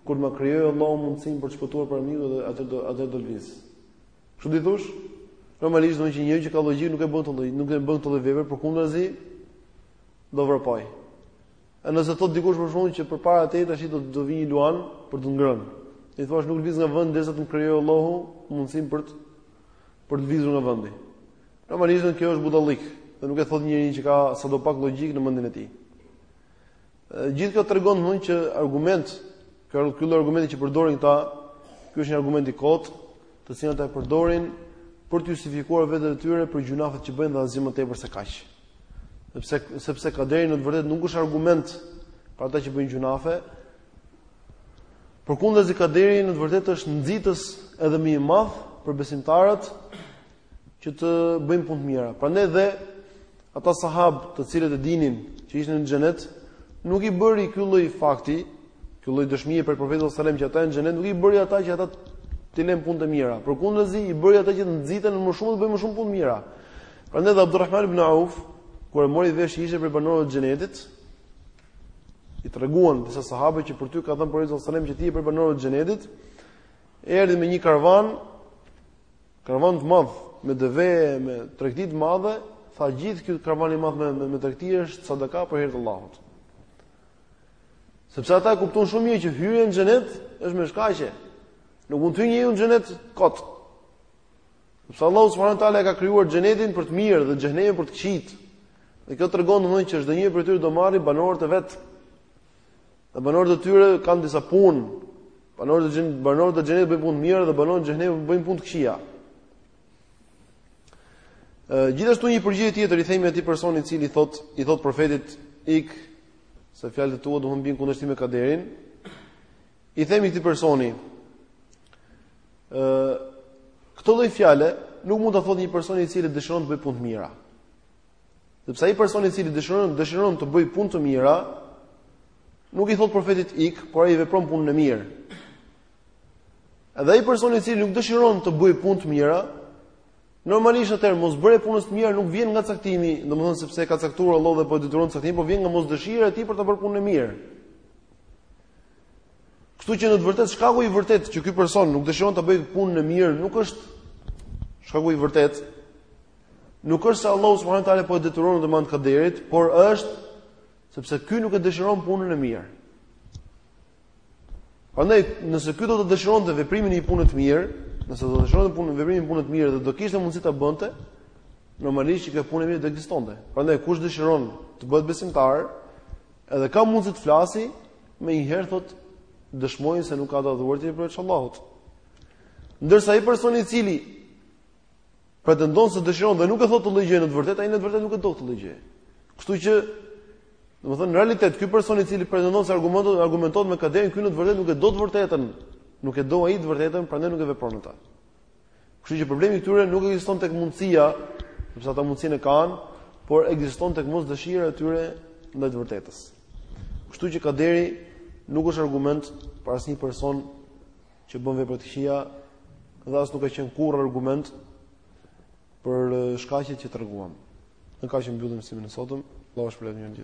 S1: kur ma krijojë Allahu mundësinë për të shpëtuar prej armikut atëherë do atëherë do lëviz. Kështu do i thuash? Normalisht domethënë një që ka logjikë nuk e bën të lloj, nuk e bën këtë lloj vepre, por përkundrazi do vrapojë. E nëse thotë dikush për shembull që përpara teje tash do të do vijë një luan për të ngrënë. I thua nuk lëviz nga vendi derisa të më krijojë Allahu mundësinë për të për të lëvizur nga vendi. Normalisht kjo është budallallëk, dhe nuk e thotë njeri që ka sadopak logjikë në mendjen e tij. Gjithë kjo tregon domethënë që argument, kjo ky argumenti që përdorin këta, ky është një argument i kotë, të cilin ata e përdorin për të justifikuar veten e tyre për gjynahet që bëjnë dhe asgjë më tepër se kaq. Sepse sepse kaderi në të vërtetë nuk është argument për ata që bëjnë gjynahe. Përkundrazi kaderi në të vërtetë është nxitës edhe më i madh për besimtarët që të bëjnë punë të mira. Prandaj dhe ata sahabë, të cilët e dinin që ishin në xhenet, nuk i bëri ky lloj fakti, ky lloj dëshmie prej profetit sallallahu alajhi wasallam që ata janë në xhenet, nuk i bëri ata që ata të lënë punët e mira. Përkundrazi i bëri ata që të nxiten më shumë të bëjnë më shumë punë të mira. Prandaj dhe Abdurrahman ibn Auf, kur e mori vesh që ishte prej banorëve të xhenetit, i treguan disa sahabë që për ty ka thënë profeti sallallahu alajhi që ti je prej banorëve të xhenetit, erdhi me një karvan, karvan të madh me deve, me tregti të madhe, tha gjithë ky karvan i madh me me, me tregti është sadaka për hir të Allahut. Sepse ata e kuptuan shumë mirë që hyrja në xhenet është me shkaqe. Nuk mund të hyjë njeriu në xhenet kot. Sepse Allahu subhanahu wa taala e ka krijuar xhenetin për të mirët dhe xhehenemin për të këqijtë. Dhe kjo tregon domethënë që çdo njëri prej tyre do marrë banorët e vet. Dhe banorët e tyre kanë disa punë. Banorët e xhenetit, banorët e xhenetit bëjnë punë të mira dhe banorët e xhehenemit bëjnë punë të këqija. Ë gjithashtu një përgjigje tjetër i themi atij personi i cili thotë i thotë profetit ik se fjalët e tua domethënë bien në kundërshtim me kaderin. I themi këtij personi, ë këtë lloj fjale nuk mund ta thotë një person i cili dëshiron të bëjë punë të mira. Sepse ai person i cili dëshiron dëshiron të bëjë punë të mira, nuk i thot profetit ik, por ai vepron punën e mirë. Edhe ai person i cili nuk dëshiron të bëjë punë të mira, normalisht atëherë mosbërja e punës të mira nuk vjen nga caktimi, domethënë sepse e ka caktuar Allahu dhe po e detyron caktimi, por vjen nga mos dëshira e tij për të bërë punën e mirë. Kështu që në të vërtetë shkaku i vërtetë që ky person nuk dëshiron të bëjë punën e mirë nuk është shkaku i vërtetë. Nuk është se Allahu subhanahu teala po e detyron me anë të kaderit, por është sepse ky nuk e dëshiron punën e mirë. Prandaj, nëse ky do të dëshironte veprimin e një pune të mirë, nëse do të dëshironte punën e veprimin e punës të mirë dhe do kishte mundësi ta bënte, normalisht që kjo punë e mirë do ekzistonte. Prandaj kush dëshiron të bëhet besimtar, Edhe ka mundësi të flasi, menjëherë thot dëshmoj se nuk ka të adhuruar tjetër përveç Allahut. Ndërsa ai person i cili pretendon se dëshiron dhe nuk e thotë këtë lloj gjëje në të vërtetë, ai në të vërtetë nuk e do këtë lloj gjëje. Kështu që domethënë në realitet ky person i cili pretendon se argumenton argumentohet me kaderin, ky në të vërtetë nuk e do të vërtetën, nuk e do ai të vërtetën, prandaj nuk e vepron atë. Kështu që problemi i këtyre nuk ekziston tek mundësia, sepse ata mundësinë e kanë, por ekziston tek mos dëshira e tyre ndaj të vërtetës. Kështu që kaderi nuk është argument për asnjë person që bën vepra të këqija dhe as nuk ka qenë kurrë argument për shkaqet që treguam. Me kaq e mbyllim mësimin e sotëm, Allahu ju shpërbleftë ju gjithë.